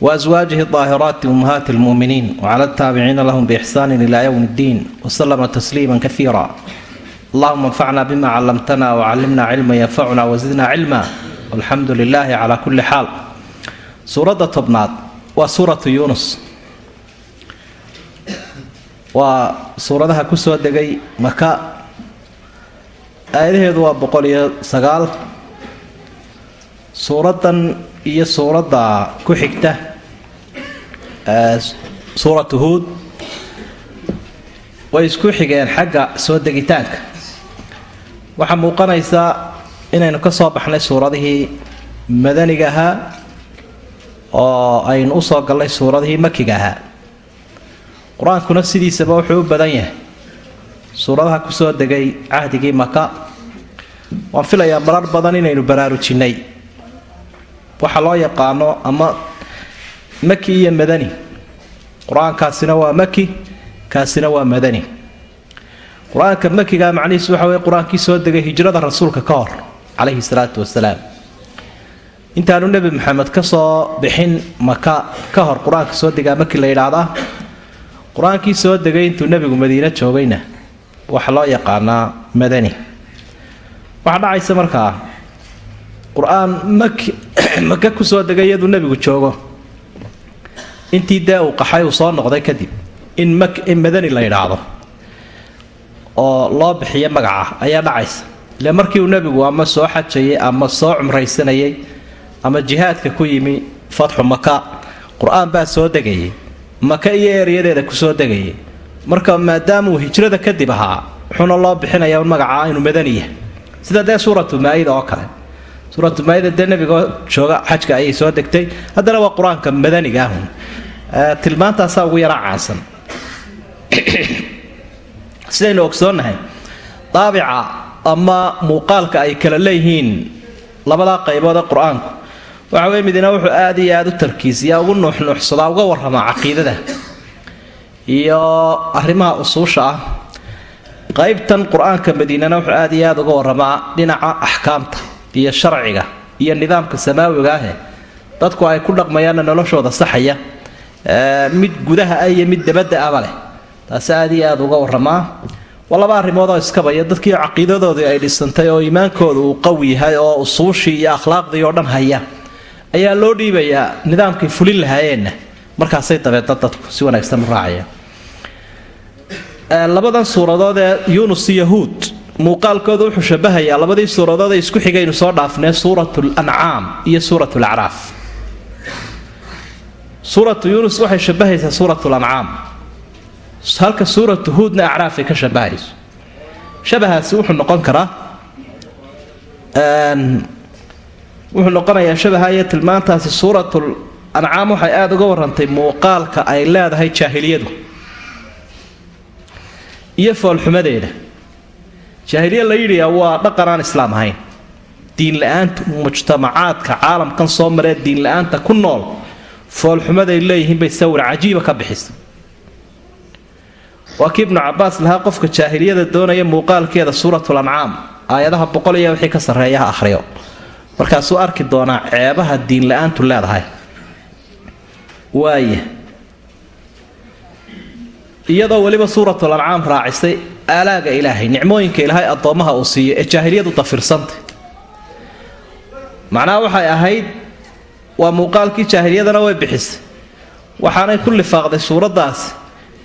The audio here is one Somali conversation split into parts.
وأزواجه daahiraati ummahaati lmu'miniin وعلى taabiciina lahum biixsaani إلى يوم اddiin waslama tasliima kaiira allahuma anfacna bima callamtana wacallimna cilma yanfacuna wasidna cilma walxamdu lilahi cala kulli xaal suuradda tobnaad waa suuratu yuunus waa suuradaha ku soo degay maka aayadaheedu waa boqol iyo sagaal suuraddan iyo suuradda ku xigta suuratu huud way isku xigeen xagga soo degitaanka. Waxaa muuqanaysaa inaynu ka soo baxnay suuradihii madaniga ahaa oo aynu u soo galnay suuradihii makiga ahaa qur'aankuna sidiisaba wuxuu u badan yahay. Suuradaha ku soo degay cahdigii maka waan filayaa marar badan inaynu baraarujinnay waxa loo yaqaano ama maki iyo madani qur'aankaasina waa maki kaasina waa madani. Qur'aanka makiga macnihiisu waxa weye qur'aankii soo degay hijrada rasuulka ka hor calayhi salaatu wasalaam intaanu nebi maxamed ka soo bixin maka ka hor qur'aanka soo degaa maki la yidhaahdaa qur'aankii soo degay intuu nebigu madiine joogayna waxaa loo yaqaanaa madani. Waxaa dhacaysa markaa qur'aan maki maka ku soo degay iyaduu nebigu joogo intii dee uu qaxay uu soo noqday kadib in in madani la yidhaahdo oo loo bixiyo magaca ayaa dhacaysa. Ile markii uu nebigu ama soo xajayay ama soo cumraysanayay ama jihaadka ku yimi fatxu maka qur'aan baa soo degayay. Maka iyo ereyadeeda ku soo degayay. Marka maadaamuu hijrada kadib ahaa wuxuuna loo bixinayaa magacaa inuu madani yahay. Sida dee suuratu maa-ida oo kale. Suuratu maa-ida dee nebigoo jooga xajka ayay soo degtay. Haddana waa qur'aanka madaniga ahun tilmaantaasaa ugu yaraa caansan sidaynu ogsoonnahay daabica ama muuqaalka ay kala leeyihiin labadaa qaybood ee qur'aanku waxa weye midina wuxuu aada iyo aada u tarkiisiyaa ugu nuuxnuuxsadaa uga warramaa caqiidada iyo arrimaha usuusha ah. Qaybtan qur'aanka madiinana wuxuu aada iyo aada uga waramaa dhinaca axkaamta iyo sharciga iyo nidaamka samaawiga ahe dadku ay ku dhaqmayaanna noloshooda saxaya mid gudaha ah iyo mid dabadda aba leh. Taasi aada iyo aada uga waramaa waa laba arrimood oo iskabaya dadkii caqiidadoodii ay dhisantay oo iimaankooda uu qawi yahay oo usuushii iyo akhlaaqdii oo dhan haya ayaa loo dhiibayaa nidaamkay fulin lahaayeenna markaasay dabeedna dadku si wanaagsan u raacayaan. Labadan suuradood ee yunus iyo huud muuqaalkooda wuxuu shabahayaa labadii suuradood ee isku xigaynu soo dhaafnee suurat lancaam iyo suurat lacraaf suuratu yunus waxay shabahaysaa suurat lancaam. Halka suuratu huudna acraaf ay ka shabahayso. Shabahaasi wuxuu noqon karaa wuxuu noqonayaa shabaha iyo tilmaantaasi suuratul ancaam waxay aada uga warantay muuqaalka ay leedahay jaahiliyadu iyo foolxumadeeda. Jaahiliya la yidhiyaa waa dhaqan aan islaam ahayn. Diin la'aantu mujtamacaadka caalamkan soo maree diin la'aanta ku nool foolxumaday leeyihiin bay sawir cajiiba ka bixisa waa kii ibnu cabaas lahaa qofka jaahiliyada doonaya muuqaalkeeda suuratul ancaam aayadaha boqol iyo wixii ka sarreeya ha ahriyo markaasuu arki doonaa ceebaha diin la'aantu leedahay. Waaya iyadoo weliba suuratul ancaam raacisay aalaaga ilaahay nicmooyinka ilaahay addoommaha uu siiyo ee jaahiliyadu dafirsantay macnaha waxay ahayd waa muuqaalkii jaahiliyadana way bixisay. Waxaanay ku lifaaqday suuraddaasi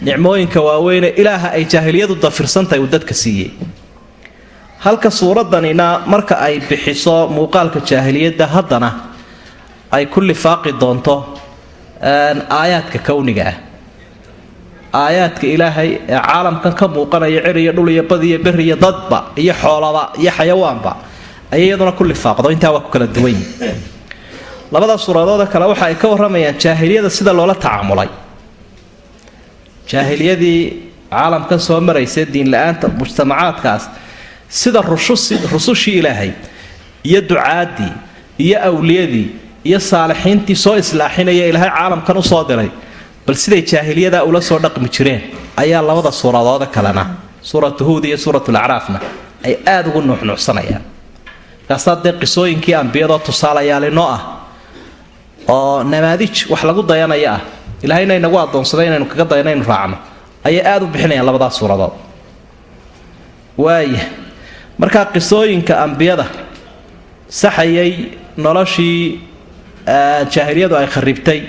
nicmooyinka waaweyne ilaaha ay jaahiliyadu dafirsantahay uu dadka siiyey. Halka suuraddanina marka ay bixiso muuqaalka jaahiliyadda haddana ay ku lifaaqi doonto aayaadka kowniga ah. Aayaadka ilaahay ee caalamkan ka muuqanaya cir iyo dhul iyo bad iyo beri iyo dadba iyo xoolaba iyo xayawaanba ayay iyaduna ku lifaaqdo. Intaa waa ku kala duwan yihiin labada suuradoode kale waxa ay ka warramayaan jaahiliyada sida loola tacaamulay. Jaahiliyadii caalamkan soo maraysa diinla-aanta mujtamacaadkaas sida rusushii ilaahay iyo ducaadii iyo awliyadii iyo saalixiintii soo islaaxinaya ilaahay caalamkan u soo diray. Bal siday jaahiliyadaa ula soo dhaqmi jireen ayaa labada suuradooda kalena suuratu huud iyo suuratulacraafna ay aada ugu nuuxnuucsanayaan markaasaa dee qisooyinkii ambiyadoo tusaalayaalinoo ah oo namaadij wax lagu dayanaya ah. Ilahayna inagu adoonsaday inaynu kaga dayano aynu raacno ayay aada u bixinayaan labadaas suuradood. Waaya markaa qisooyinka ambiyada saxayay noloshii jaahiliyadu ay kharibtay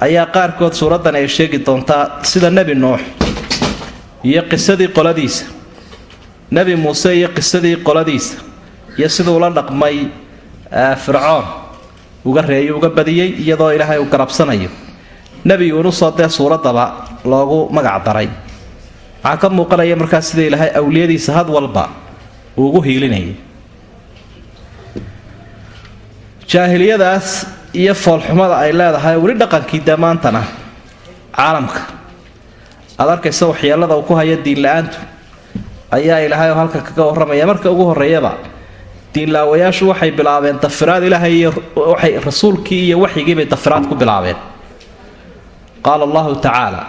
ayaa qaarkood suuraddan ay sheegi doontaa sida nebi nuux iyo qisadii qoladiisa nebi muuse iyo qisadii qoladiisa iyo siduu la dhaqmay fircoon uga reeyay uga badiyey iyadoo ilaahay uu garabsanayo. Nebi yuunusoo dee suuraddaba loogu magac daray. Waxaa ka muuqanaya markaa sida ilaahay awliyadiisa had walba uu ugu hiilinayay. Jaahiliyadaas iyo foolxumada ay leedahay weli dhaqankii dee maantana caalamka. Aad arkaysa waxyeelada uu ku haya diinla-aantu ayaa ilaahay oo halkan kaga warramaya. Marka ugu horreeyaba diinlaawayaashu waxay bilaabeen dafiraad ilaahay iyo waxay rasuulkii iyo waxyigiibay dafiraad ku bilaabeen. Qaala allahu tacaala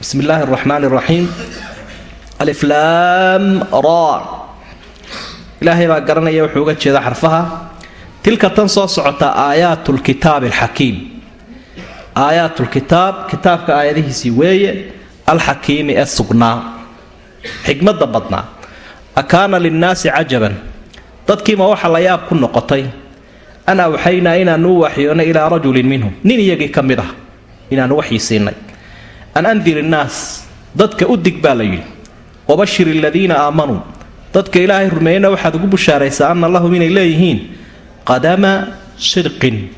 bismi illaahi araxmaani araxiim aliflaam ra. Ilaahay baa garanaya wuxuu uga jeeda xarfaha tilka tan soo socota aayaat lkitaabi alxakiim aayaat lkitaab kitaabka aayadihiisii weeye alxakiimi ee sugnaa xikmadda badnaa. Akaana linnaasi cajaban dadkiima waxa la yaab ku noqotay. An awxaynaa inaanu u waxyoonnay ilaa rajulin minhum. Nin iyagii ka mid ah inaanu waxyi siinay. An andir innaas dadka u dig baa la yidhi wabashir aladiina aamanuu dadka ilaahay rumeeyena waxaad ugu bushaaraysaa anna lahum inay leeyihiin qadama sidqin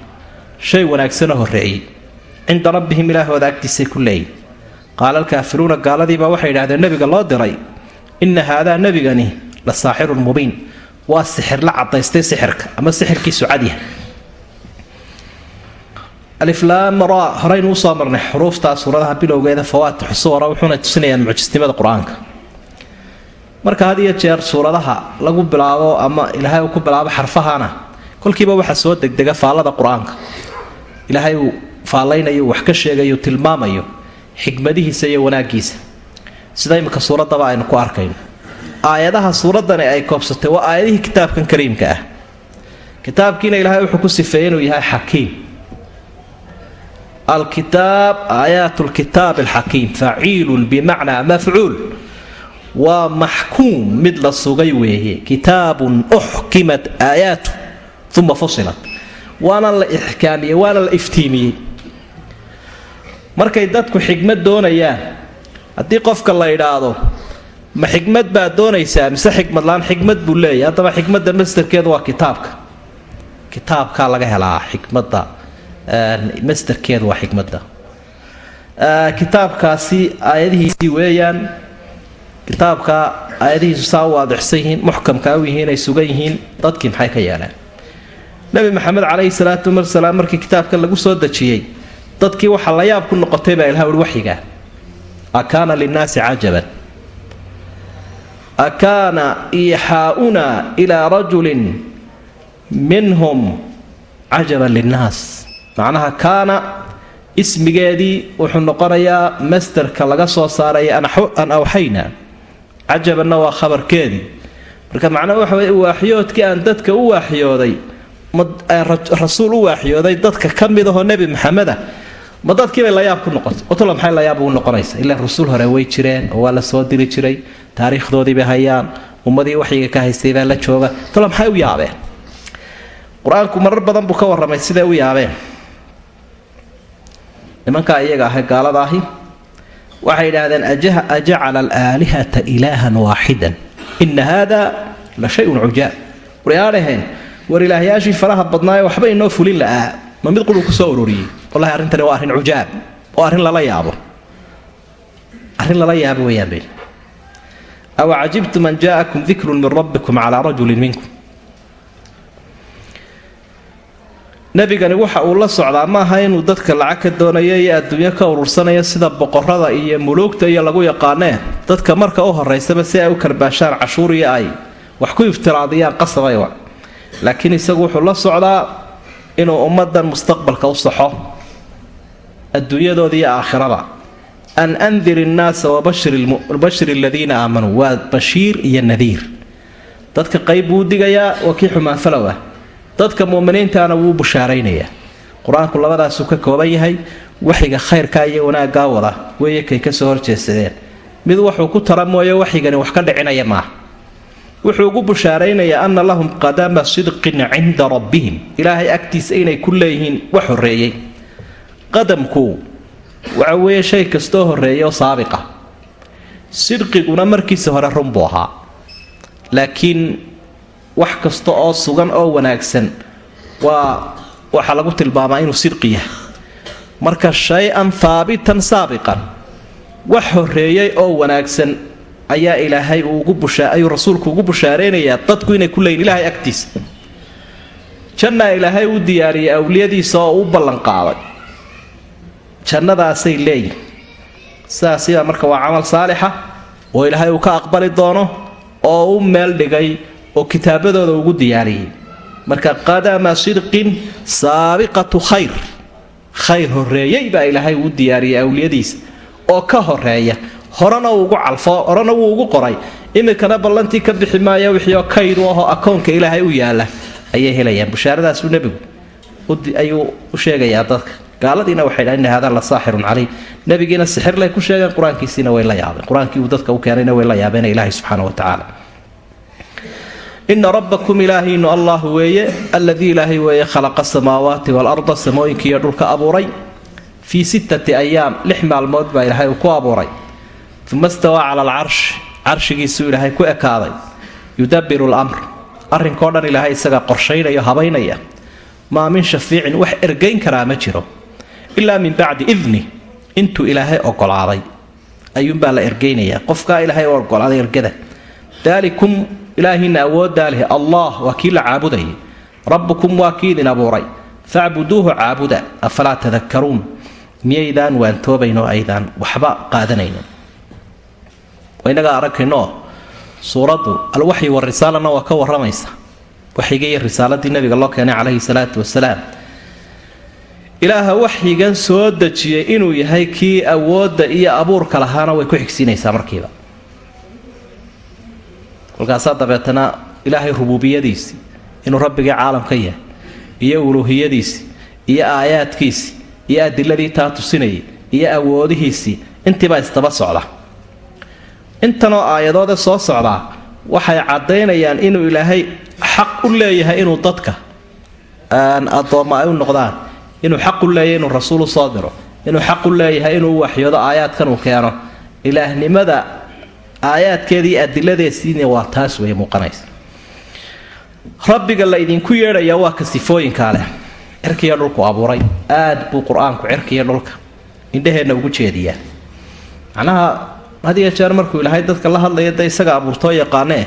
shay wanaagsanoo horreeyey. Cinda rabbihim ilaahooda agtiisay ku leeyihiin qaala alkaafiruuna gaaladiibaa waxay yidhahdeen nebiga loo diray inna haadaa nebigani la saaxirun mubiin waa sixir la cadaystay sixirka ama sixirkiisu cadyah aliflaamra horaynu u soo marnay xuruuftaa suuradaha bilowgeeda fawaatixu suwara wuxuuna tusinayaan mucjisnimada qur'aanka. Marka had iyo jeer suuradaha lagu bilaabo ama ilaahay uu ku bilaabo xarfahana kolkiiba waxaa soo degdega faallada qur'aanka. Ilaahay uu faallaynayo wax ka sheegayo tilmaamayo xikmadihiisa iyo wanaagiisa sida imika suuraddaba aynu ku arkayno aayadaha suuraddani ay koobsatay waa aayadihii kitaabkan kariimka ah. Kitaabkiina ilaahay wuxuu ku sifeeyey inuu yahay xakiim. Alkitaab aayaat lkitaab alxakiim faciilun bimacnaa mafcuul. Waa maxkuum mid la sugay weeye. Kitaabun uxkimat aayaatu uma fusilat. Waana la ixkaamiyey waana la iftiimiyey. Markay dadku xikmad doonayaan haddii qofka la idhaahdo ma xikmad baad doonaysaa mise xikmadlaan xikmad buu leeyahy haddaba xikmadda masderkeedu waa kitaabka. Kitaabkaa laga helaa xikmadda masderkeedu waa xikmadda kitaabkaasi aayadihiisii weeyaan kitaabka aayadihiisu saa waadixsan yihiin muxkamkaa u yihiin ay sugan yihiin dadkii maxay ka yeeleen? Nebi maxamed caleyhi salaatu wasalaam markii kitaabka lagu soo dejiyey dadkii waxaa la yaab ku noqotay baa ilaha ui waxyiga akaana linnaasi cajaban akaana iixaauna ilaa rajulin minhum cajaban linnaas. Macnaha kaana ismigeedii wuxuu noqonayaa masterka laga soo saaraya an awxayna. Cajabanna waa khabarkeedii. Marka macnaha waxa wey waaxyoodkii aan dadka u waaxyooday rasuul u waaxyooday dadka ka mid ahoo nebi maxameda ma dadkiibay layaab ku noqotay otolo maxay layaab ugu noqonaysa ilaa rasuul hore way jireen oo waa la soo diri jiray taariikhdoodiibay hayaan ummadii waxyiga ka haystay baa la jooga. Tolo maxay u yaabeen? Qur'aanku marar badan buu ka warramay siday u yaabeen. Nimankaa iyaga ahay gaalada ahi waxay idhaahdeen ajacala alaalihata ilaahan waaxidan. Ina haada la shayun cujaab waryaadhaheen war ilaahyaashii faraha badnaaye waxba inoo fulin la'aa ma mid quruu ku soo ururiyey? Wallahi arrintani waa arrin cujaab oo arrin lala yaabo. Arrin lala yaabo weyaan awa cajibtum an jaa'akum dikrun min rabbikum calaa rajulin minkum nebigani waxa uu la socdaa maaha inuu dadka lacag ka doonayo iyo adduunyo ka urursanayo sida boqorada iyo muluugta iyo lagu yaqaanee dadka marka u horaysaba si ay u karbaashaan cashuuriyo ay wax ku iftiraadiyaan qasabay laakiin isagu wuxuu la socdaa inuu ummadan mustaqbalka u saxo adduunyadooda iyo aakhirada an andir innaasa wabashir aladiina aamanuu waa bashiir iyo nadiir. Dadka qayb buu digayaa waa kii xumaanfalow ah dadka muminiintaana wuu bushaaraynayaa. Qur'aanku labadaasuu ka kooban yahay waxiga khayrkaa iyo wanaaggaa wada. Weeye kay ka soo horjeesadeen. Mid wuxuu ku tara mooye waxyigani wax ka dhicinaya maaha. Wuxuu ugu bushaaraynayaa ana lahum qadama sidqin cinda rabbihim. Ilaahay agtiisa inay ku leeyihiin wax horeeyey qadamku waxa weeye shay kastoo horreeya oo saabiqa. Sidqiguna markiisa hore run buu ahaa. Laakiin wax kasta oo sugan oo wanaagsan waa waxaa lagu tilmaamaa inuu sidqi yahay. Marka shay-an haabitan saabiqan wax horreeyey oo wanaagsan ayaa ilaahay ayuu rasuulku ugu bushaareynayaa dadku inay ku leeyiin ilaahay agtiisa. Jannaa ilaahay u diyaariyay awliyadiisa oo u ballanqaaday jannadaasay leeyihiin sidaasiba marka waa camal saalixa oo ilaahay uu ka aqbali doono oo u meel dhigay oo kitaabadooda ugu diyaariyey. Marka qadama sidqin saabiqatu khayr. Khayr horeeyey baa ilaahay uu diyaariyay awliyadiisa. Oo ka horreeya horena ugu calfo horena wuu ugu qoray. Iminkana ballantii ka bixi maaya wixii oo kaydu ahoo akoonka ilaahay u yaalla ayay helayaan. Bushaaradaasuu nebigu ayuu u sheegayaa dadka gaaladiina waxay dhahan inna hada la saaxirun caliim. Nebigiina sixirlay ku sheegeen qur'aankiisiina way la yaabeen. Qur'aankii uu dadka u keenayna way la yaabeen ilaahay subxaana wa ina rabbakum ilaahiinu allah weeye alladii ilaahay weeye khalaqa samaawaati waalarda samooyinkiiyo dhulka abuuray. Fii sittati ayaam lix maalmood baa ilaahay uu ku abuuray. Uma stawaa cala alcarsh carshigiisuu ilaahay ku ekaaday. Yudabiru lamr arrinkao dhan ilaahay isaga qorshaynayo habaynaya. Maa min shafiicin wax ergayn karaa ma jiro ilaa min bacdi idni. Intuu ilaahay ogolaaday. Ayuunbaa la ergaynayaa qofkaa ilaahay u ogolaaday ergada. Daalikum ilaahiina awooddaa leh allah waa kii la caabudayay rabbukum waa kii idin abuuray. Facbuduuhu caabuda. Afalaa tadakaruun miyaydaan waantoobaynoo aydaan waxba qaadanaynin inagaa aragayno suuraddu alwaxyi warisaalana waa ka waramaysa waxyiga iyo risaaladii nabiga loo keenay calayhi salaatu wasalaam ilaaha waxyigan soo dejiyey inuu yahay kii awoodda iyo abuurka lahaana way ku xigsiinaysaa markiiba. Kolkaasaa dabeetana ilaahay rubuubiyadiisii inuu rabbigii caalamka yahay iyo uluuhiyadiisii iyo aayaadkiisii iyo adiladii taa tusinayay iyo awoodihiisii intiibaa isdaba socda. Intanoo aayadoode soo socdaa waxay caddaynayaan inuu ilaahay xaq u leeyahay inuu dadka addoomma ay u noqdaan inuu xaq u leeyahay inuu rasuul u soo diro inuu xaq u leeyahay inuu waxyoodo aayaadkan uu keeno. Ilaahnimada aayaadkeedii adiladeesiina waa taas way muuqanaysa rabbiga la idinku yeedhaya waa ka sifooyinkaa leh. Cirkiiyo dhulku abuuray aad buu qur'aanku cirkiiyo dhulka indhaheenna ugu jeediyaa. Macnaha had iyo jeer markuu ilaahay dadka la hadlaya dee isaga abuurtoo yaqaanee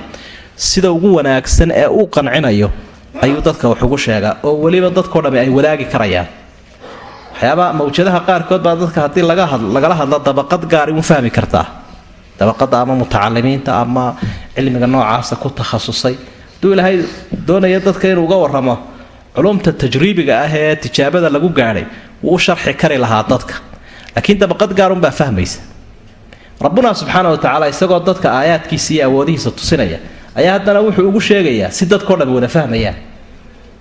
sida ugu wanaagsan ee uu qancinayo ayuu dadka wax ugu sheegaa oo weliba dadkao dhami ay wadaagi karayaan waxyaabaa mawjadaha qaarkood baa dadka haddii lagala hadlo dabaqad gaari u fahmi kartaa dabaqada ama mutacalimiinta ama cilmiga noocaasa ku takhasusay. Hadduu ilaahay doonaya dadka inuu uga waramo culumta tajriibiga ah ee tijaabada lagu gaadhay wuu u sharxi kari lahaa dadka. Laakiin dabaqad gaarunbaa fahmaysa. Rabbuna subxaana wa tacaala isagoo dadka aayaadkiisa iyo awoodihiisa tusinaya ayaa haddana wuxuu ugu sheegayaa si dadkao dham wada fahmayaan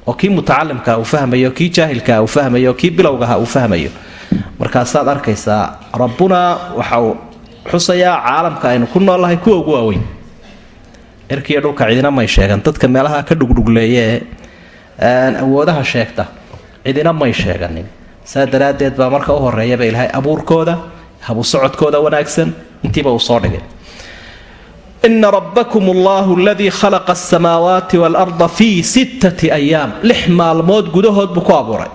oo kii mutacalimkaa uu fahmayo kii jaahilkaa uu fahmayo kii bilowgaha uu fahmayo. Markaasaad arkaysaa rabbuna waxa uu xusayaa caalamka aynu ku noolnahay kuwa ugu waaweyn. Cirkiiyo dhulka cidina may sheegan dadka meelaha ka dhugdhugleeye ee awoodaha sheegta cidina may sheeganin. Saa daraaddeed baa marka u horeeyaba ilaahay abuurkooda habu socodkooda wanaagsan intiiba uu soo dhigay ina rabbakum allahu aladii khalaqa asamaawaati waalarda fii sittati ayaam lix maalmood gudahood buu ku abuuray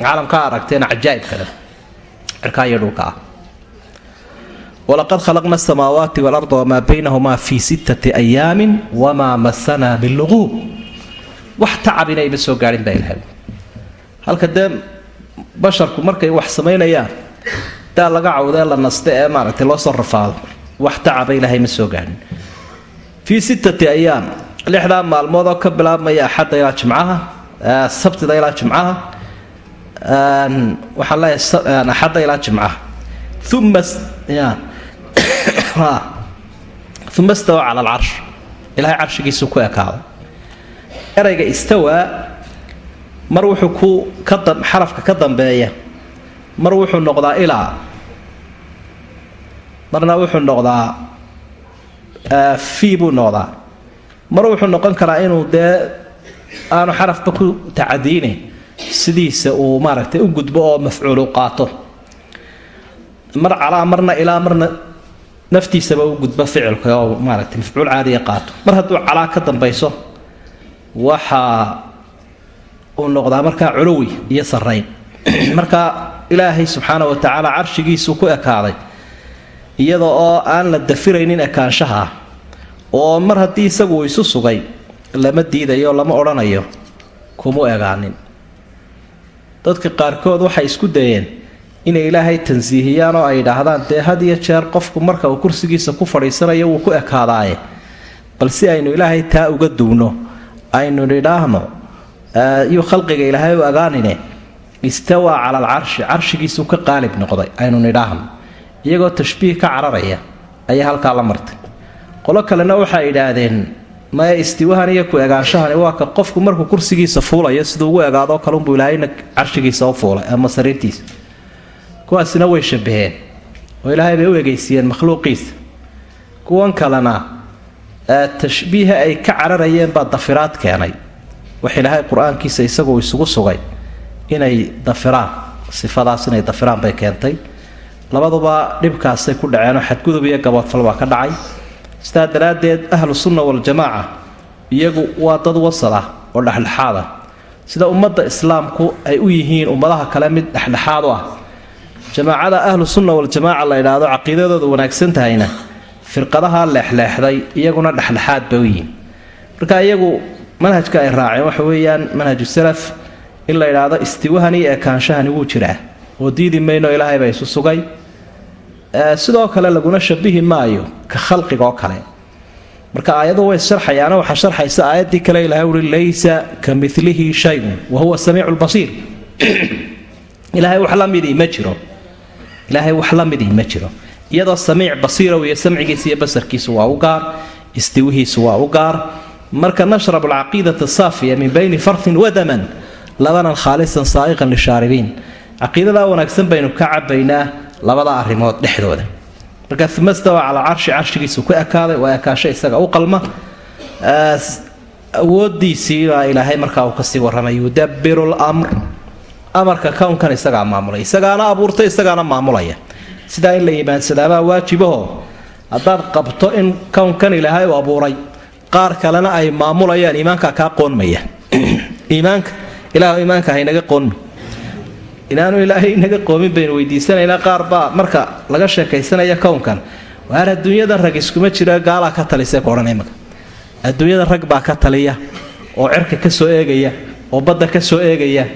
caalamkaa aragteen cajaa'ibkale cirkaa iyo dhulka ah walaqad khalaqna asamaawaati waalarda wamaa baynahumaa fii sittati ayaamin wamaa masanaa biluquub wax tacab inayma soo gaadhin baa ilahay halka dee basharku markay wax samaynayaan daa laga cawdee la naste ee maaragtay loo soo rafaado wax tacaba ilaahay ma soo gaadhin. Fii sittati ayaam lixdaa maalmood oo ka bilaabmaya axadda ilaa jimcaha sabtida ilaa jimcaha waxaan leeyahay axadda ilaa jimcaha. Uma uma stawa cala alcarsh. Ilahay carshigiisu ku ekaaday erayga istawaa mar wuxuu ku xarafka ka dambeeya mar wuxuu noqdaa ilaa marna wuxuu noqdaa fii buu noqdaa. Mar wuxuu noqon karaa inuu dee aanu xarafba ku tacadiine sidiisa uu maaragtay u gudbo oo mafcuulu qaato. Mar calaa marna ilaa marna naftiisaba u gudbo ficilka oo maaragtay mafcuul caadiya qaato. Mar hadduu calaa ka dambayso waxaa uu noqdaa markaa culuwi iyo sarayn marka ilaahay subxaana wa tacaala carshigiisuu ku ekaaday iyada oo aan la dafiraynin ekaanshaha ah oo mar haddii isagu uu isu sugay lama diidayo lama odhanayo kumu egaanin. Dadka qaarkood waxay isku dayeen inay ilaahay tansiihiyaan oo ay idhaahdaan dee had iyo jeer qofku marka uu kursigiisa ku fadhiisanayo wuu ku ekaadaaye. Bal si aynu ilaahay taa uga duwno aynu nidhaahno yuu khalqiga ilaahay u agaanine istawaa cala alcarshi carshigiisuu ka qaalib noqday aynu nidhaahno iyagoo tashbiih ka cararaya ayaa halkaa la martay. Qolo kalena waxay idhaahdeen maya istiwahan iyo ku egaanshahani waa ka qofku markuu kursigiisa fuulayo siduu ugu egaadoo kalunbuu ilaahayna carshigiisa u fuulay ama sariirtiisa. Kuwaasina way shabaheen oo ilaahay bay u egaysiiyeen makhluuqiisa. Kuwan kalena tashbiiha ay ka cararayeen baa dafiraad keenay. Wax ilaahay qur'aankiisa isagu isugu sugay inay dafiraan sifadaas inay dafiraan bay keentay labaduba dhibkaasay ku dhaceenoo xadgudub iyo gaboodfal baa ka dhacay. Sidaa daraaddeed ahlu sunna waljamaaca iyagu waa dad wasal ah oo dhexdhexaad ah. Sida ummadda islaamku ay u yihiin ummadaha kale mid dhexdhexaad u ah. Jamaacada ahlu sunna waljamaaca la idhaahdo caqiidadooda wanaagsan tahayna firqadaha leexleexday iyaguna dhexdhexaad bay u yihiin. Marka iyagu manhajka ay raaceen waxa weeyaan manhaju salaf in la idhaahdo istiwahani iyo ekaanshahani wuu jiraa oo diidi mayno ilaahay baa isu sugay sidoo kale laguna shabihi maayo ka khalqiga oo kale. Marka aayadu way sharxayaana waxaa sharxaysa aayaddii kale ilahay uhi laysa ka milihi shayun wa huwa samiicu lbasiir ilaahay wax la midii ma jiro. Ilaahay wax la midii ma jiro. Iyadoo samiic basiirow iyo samcigiisa iyo basarkiisu waa u gaar istiwihiisu waa u gaar. Marka nashrab alcaqiidata saafiya min bayni farthin wadaman labanan khaalisan saa'iqan lishaaribiin caqiidadaa wanaagsan baynu ka cabaynaa labada arrimood dhexdooda. Marka uma calaa carshi carshigiisu ku ekaaday waa ekaasho isaga u qalma. Awoodiisiibaa ilaahay markaa uu ka sii warramay yudabiru lmr amarka kownkan isagaa maamulay isagaana abuurtay isagaana maamulaya. Sidaa in la iimaansadaabaa waajibaho. Haddaad qabto in kownkan ilaahay uu abuuray qaar kalena ay maamulayaan iimaankaa kaa qoonmaya iimaanka ilaah iimaanka haynaga qoonmi inaanu ilaahay inaga qoomin baynu weydiisanaynaa qaar baa marka laga sheekaysanaya kownkan waar adduunyadan rag iskuma jiro gaalaa ka talisay koodhan imaka adduunyada rag baa ka taliya oo cirka ka soo eegaya oo badda ka soo eegaya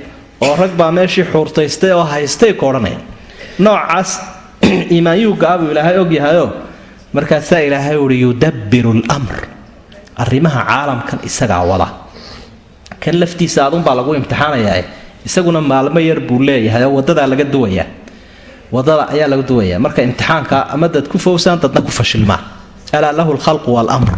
oo rag baa meeshii xuurtaystay oo haystay koodhanaya noocaas iimaanyuuga abuu ilaahay ogyahayoo markaasaa ilaahay uhi yudabbiru lmr arrimaha caalamkan isagaa wada. Kan laftiisa adunbaa lagu imtixaanayaa isaguna maalmo yar buu leeyahay oo wadadaa laga duwayaa waddada ayaa laga duwayaa marka imtixaanka ama dad ku fowsaan dadna ku fashilmaa alaa lahu lkhalqu waalmr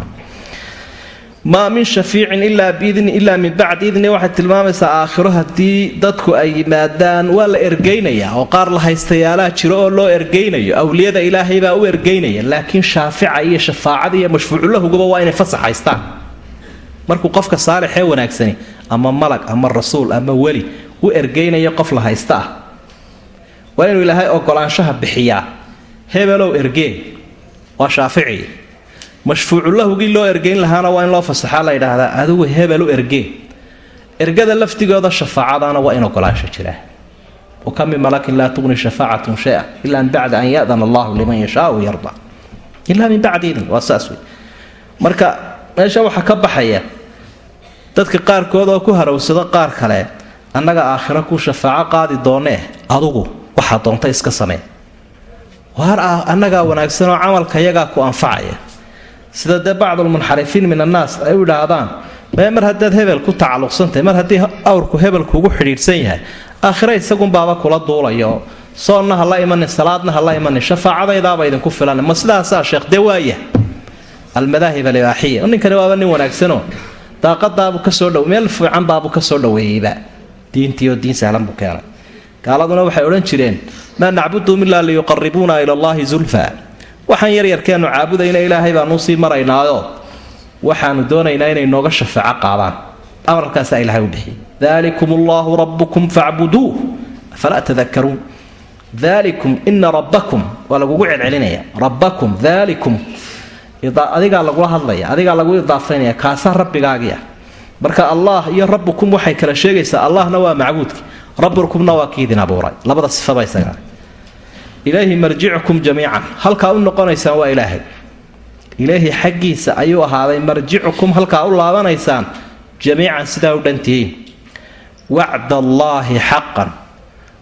maa min shafiicin ilaa min bacdi. Idni waxay tilmaamaysaa aakhiro haddii dadku ay yimaadaan waa la ergaynayaa oo qaar la haystayaalaha jiro oo loo ergaynayo. Awliyada ilaahay baa u ergaynaya laakiin shaafica iyo shafaacada iyo mashfuuculahuguba waa inay fasax haystaan. Markuu qofka saalixee wanaagsani ama malag ama rasuul ama weli u ergaynayo qof la haysta ah. Waa inuu ilaahay ogolaanshaha bixiyaa. Hebelow ergee waa shaafici. Mashfuuculahugii loo ergayn lahaana waa in loo fasaxaa la yidhaahdaa adigu hebel u ergee ergada laftigooda shafaacadana waa in ogolaansho jiraa wa min malakin laa tugni shafaacatun shaya ila min an yadana allahu liman yashaau yarda. Ilaa min bacdi idin waa saas wey marka meesha waxaa ka baxaya dadka qaarkood oo ku harowsado qaar kale annaga aakhiro ku shafaaco qaadi doonee? Adugu waxaa doonta iska samee. Waar ah annagaa wanaagsanoo camalka yagaa ku anfacaya sida dee bacdulmunxarifiin min annaas ay u idhaahdaan mee mar haddaad hebel ku tacalluqsantahay mar haddii awrku hebel kuugu xidhiidhsan yahay aakhira isagunbaaba kula duulayo. Soonna ha imanin salaadna ha imanin shafaacadaydaaba idinku filan ma sidaasaa sheekh dee waaya almadaahib alibaaxiya ninkani waaba nin wanaagsanoo daaqadaabuu ka soo dhow meel fiican baabuu ka soo dhoweeyeyba diintiioo diin sahlan buu keenay. Gaaladuna waxay odhan jireen maa nacbuduhum ilaa liyuqaribuuna ila allaahi zulfa. Waxaan yaryarkeenu caabudayna ilaahay baanuu sii maraynaayo. Waxaanu doonaynaa inay nooga shafaaco qaadaan. Amarkaasaa ilahay u bixiyay dalikum allahu rabbukum facbuduuh afalaa tadakaruun dalikum ina rabbakum waa lagugu celcelinaya. Rabbakum dalikum adigaa lagula hadlaya adigaa lagu idaafaynaya kaasaa rabbigaagii ah marka allah iyo rabbukum waxay kala sheegaysaa allahna waa macbuudki. Rabbukumna waa kii idin abuuray. Labada sifaba isaga ilayhi marjicukum jamiican. Halkaa u noqonaysaan waa ilaahay. Ilaahi xaggiisa ayuu ahaaday marjicukum halkaa u laabanaysaan jamiican sidaa u dhantihiin. Wacd allaahi xaqan.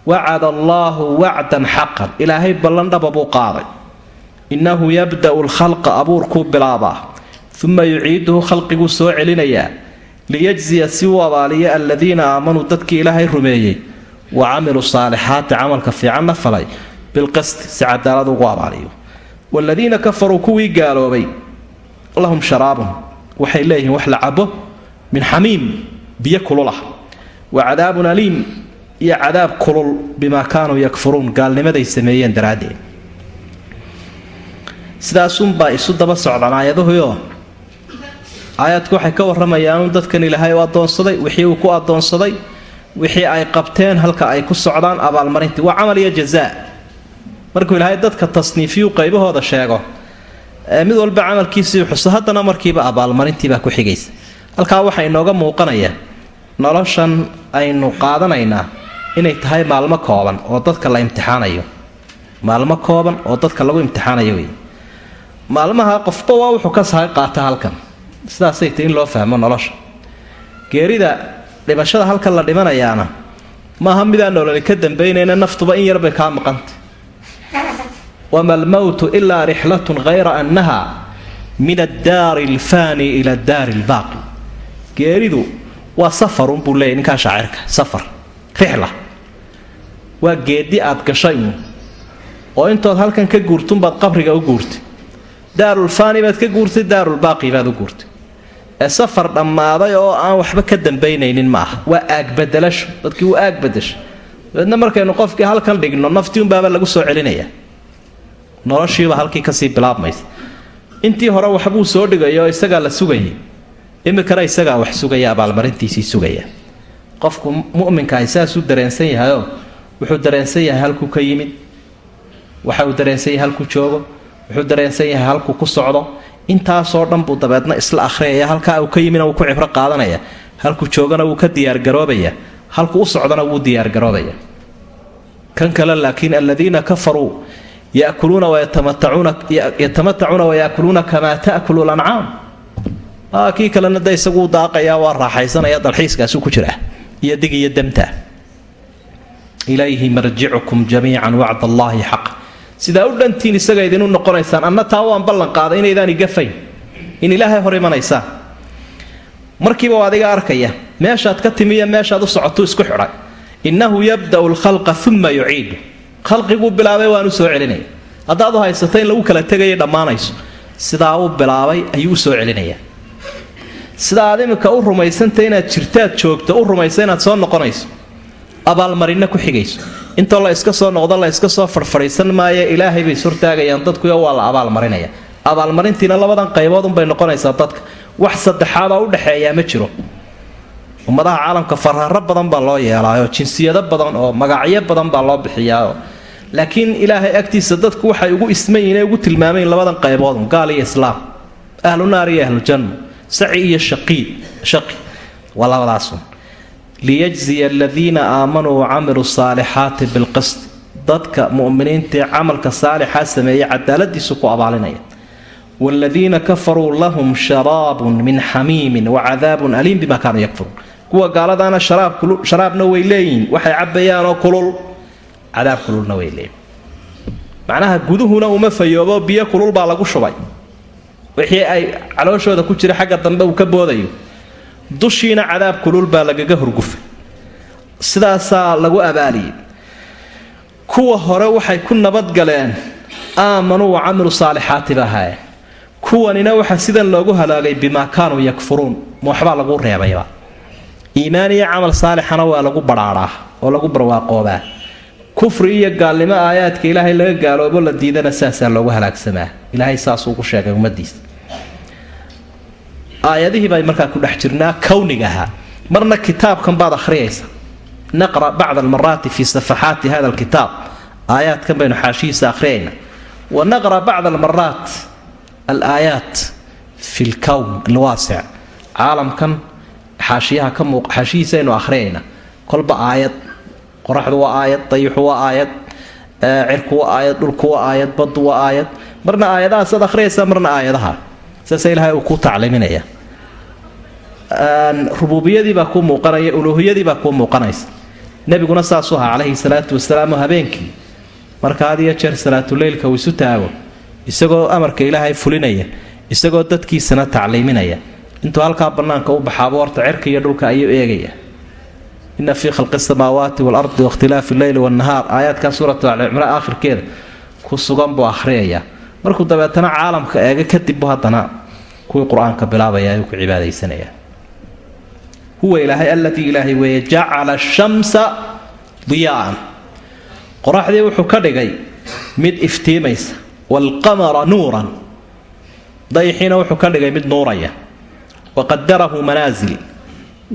Wacada allaahu wacdan xaqan. Ilaahay ballandhaba buu qaaday. Innahu yabda'u lkhalqa abuurkuu bilaabaa. Uma yuciiduhu khalqiguu soo celinayaa liyajziya si uu abaaliyo aladiina aamanuu dadkii ilaahay rumeeyey wa camiluu saalixaati camalka fiicanna falay bilqasti si cadaalad ugu abaaliyo waaladiina kafaruu kuwii gaaloobay lahum sharaabun waxay leeyihiin wax la cabo min xamiim biyo kululah wa cadaabun aliim iyo cadaab kulul bimaa kaanuu yakfuruun gaalnimaday sameeyeen daraaddeed sidaasunbaa isu daba socdaan aayaduhuyo aayaadku waxay ka warramayaan dadkan ilaahay u addoonsaday wixii uu ku addoonsaday wixii ay qabteen halka ay ku socdaan abaalmarintii. Waa camal iyo jazaa. Markuu ilaahay dadka tasniifiyu qaybahooda sheego mid walba camalkiisii xuso haddana markiiba abaalmarintiibaa ku xigaysa. Halkaa waxaa inooga muuqanaya noloshan aynu qaadanaynaa inay tahay maalmo kooban oo dadka la imtixaanayo. Maalmo kooban oo dadka lagu imtixaanayo maalmaha qofba waa wuxuu ka sahay halkan sidaasay tahy in loo fahmo nolosha. Geerida dhimashada halkan la dhimanayaana maaha midaan nololi ka dambaynayna naftuba in yarbay kaa maqantay. Wama almowtu ilaa rixlatun hayra annaha min addaari alfaani ila addaari albaaqi. Geeridu waa safarun buu leeyay ninkaa shaacirka safar rixla. Waa geedi aad gashay uun oo intood halkan ka guurtunbaad qabriga u guurtay. Daarulfaani baad ka guurtay daarulbaaqi baad u guurtay ee safar dhammaaday oo aan waxba ka dambaynaynin ma aha waa aagbedelasho dadkii wuu aag bedesha dabeedna markaynu qofkii halkan dhigno naftii unbaaba lagu soo celinaya. Noloshiiba halkii ka sii bilaabmaysa. Intii hore waxbuu soo dhigay isagaa la sugayay. Iminkana isagaa wax sugaya abaalmarintiisii sugaya. Qofku muminkaah saasuu dareensan yahayoo wuxuu dareensan yahay halkuu ka yimid. Waxa uu dareensan yahay halkuu joogo. Wuxuu dareensan yahay halkuu ku socdo intaasoo dhan buu dabeedna isla akhriyaya halkaa uu ka yimina wuu ku cibro qaadanaya. Halkuu joogana wuu ka diyaargaroobaya halkuu u socdana wuu diyaargaroobaya kan kale laakiin aladiina kafaruu yakuluuna yatamatacuuna wayaakuluuna kamaa taakulu lancaam kii kalena de isaguu daaqaya waa raaxaysanaya dalxiiskaasu ku jira. Iyo dig iyo damta ilayhi marjicukum jamiican wacd allaahi xaq sidaa u dhantiin isaga idinu noqonaysaan anna taa waan ballan qaaday inaydaan igafayn in ilaahay hor imanaysaan. Markiiba adiga arkaya meeshaad ka timiyo meeshaad u socotuu isku xidhay innahu yabda'u lkhalqa uma yuciidu. Khalqiguu bilaabay waanu soo celinaya haddaad u haysato in lagu kala tegaya dhammaanayso. Sidaa uu bilaabay ayuu u soo celinaya sida aad iminka u rumaysantay inaad jirtaad joogto u rumaysa inaad soo noqonayso abaalmarinna ku xigayso intoo la iska soo noqdo la iska soo farfadhiisan maayo ilaahay bay ishortaagayaan dadkuyo waa la abaalmarinaya. Abaalmarintiina labadan qayboodunbay noqonaysaa dadka. Wax saddexaadoo u dhexeeyaa ma jiro. Ummadaha caalamka faraaro badan baa loo yeelaayoo jinsiyado badan oo magacyo badan baa loo bixiyaao. Laakiin ilaahay agtiisa dadku waxay ugu ismayiin ugu tilmaamayn labadan qayboodun gaal iyo islaam ahlu naar iyo ahlujanna saci iyo shaqii shaqi waa labadaasun liyajziya aladiina aamanuu wacamiluu saalixaati bilqist dadka mu'miniintaee camalka saalixaa sameeya cadaaladiisu ku abaalinaya waaladiina kafaruu lahum sharaabun min xamiimin wacadaabun aliim bima kaanuu yakfuruun kuwa gaaladaana sharaabna way leeyihiin waxay cabbayaanoo kulul cadaab kululna way leeyihiin macnaha guduhuna uma fayoobo biyo kulul baa lagu shubay wixii ay calooshooda ku jira xagga dambe uu ka boodayo dushiina cadaab kulul baa lagaga hurgufay sidaasaa lagu abaaliyey. Kuwa hore waxay ku nabadgaleen aamanuu wa camilu saalixaati ba ahaayeen kuwanina waxaa sidan loogu halaagay bimaa kaanuu yakfuruun. Ma waxbaa lagu reebayba iimaan iyo camal saalixana waa lagu badhaadhaa oo lagu barwaaqoobaa. Kufri iyo gaalnimo aayaadka ilaahay laga gaaloobo la diidana saasaa loogu halaagsamaa. Ilaahay saasuu ku sheegay ummadiisa aayadihii bay markaa ku dhex jirnaa kowniga ahaa marna kitaabkan baad akhriyaysa. Naqra bacd almaraati fi safaxaati hada alkitaab. Aayaadkan baynu xaashihiisa akhriyayna. Wa naqra bacd almaraat alaayaat fi lkown alwaasic caalamkan xaashiyaha ka muuq xaashihiisa aynu akhriyayna. Kolba aayad qoraxdu waa aayad dayixu waa aayad cirku waa aayad dhulku waa aayad baddu waa aayad. Marna aayadahaasaad akhriyaysaa marna aayadaha saasa ilaahay uu ku tacliiminaya rububiyadiibaa kuu muuqanaya uluuhiyadiibaa kuu muuqanaysa. Nebiguna saasuu ahaa calayhi salaatu wasalaam habeenkii. Marka had iyo jeer salaatuleylka uu isu taago isagoo amarka ilaahay fulinaya isagoo dadkiisana tacliiminaya. Intuu halkaa bannaanka u baxaabo horta cirka iyo dhulka ayuu eegaya. Ina fii khalqi samaawaati waalardi wakhtilaafi alleyli wannahaar. Aayaadkaa suuratu alcimraan aakhirkeeda ku sugan buu akhriyayaa markuu dabeetana caalamka eega kadib buu haddana kuwii qur'aanka bilaabaya ayuu ku cibaadaysanaya. Huwa ilaahay aladii ilaahay weeye jacala shamsa diyaa'an qoraxdii wuxuu ka dhigay mid iftiimaysa waalqamara nuuran. Dayixiina wuxuu ka dhigay mid nuuraya. Waqadarahu manaasil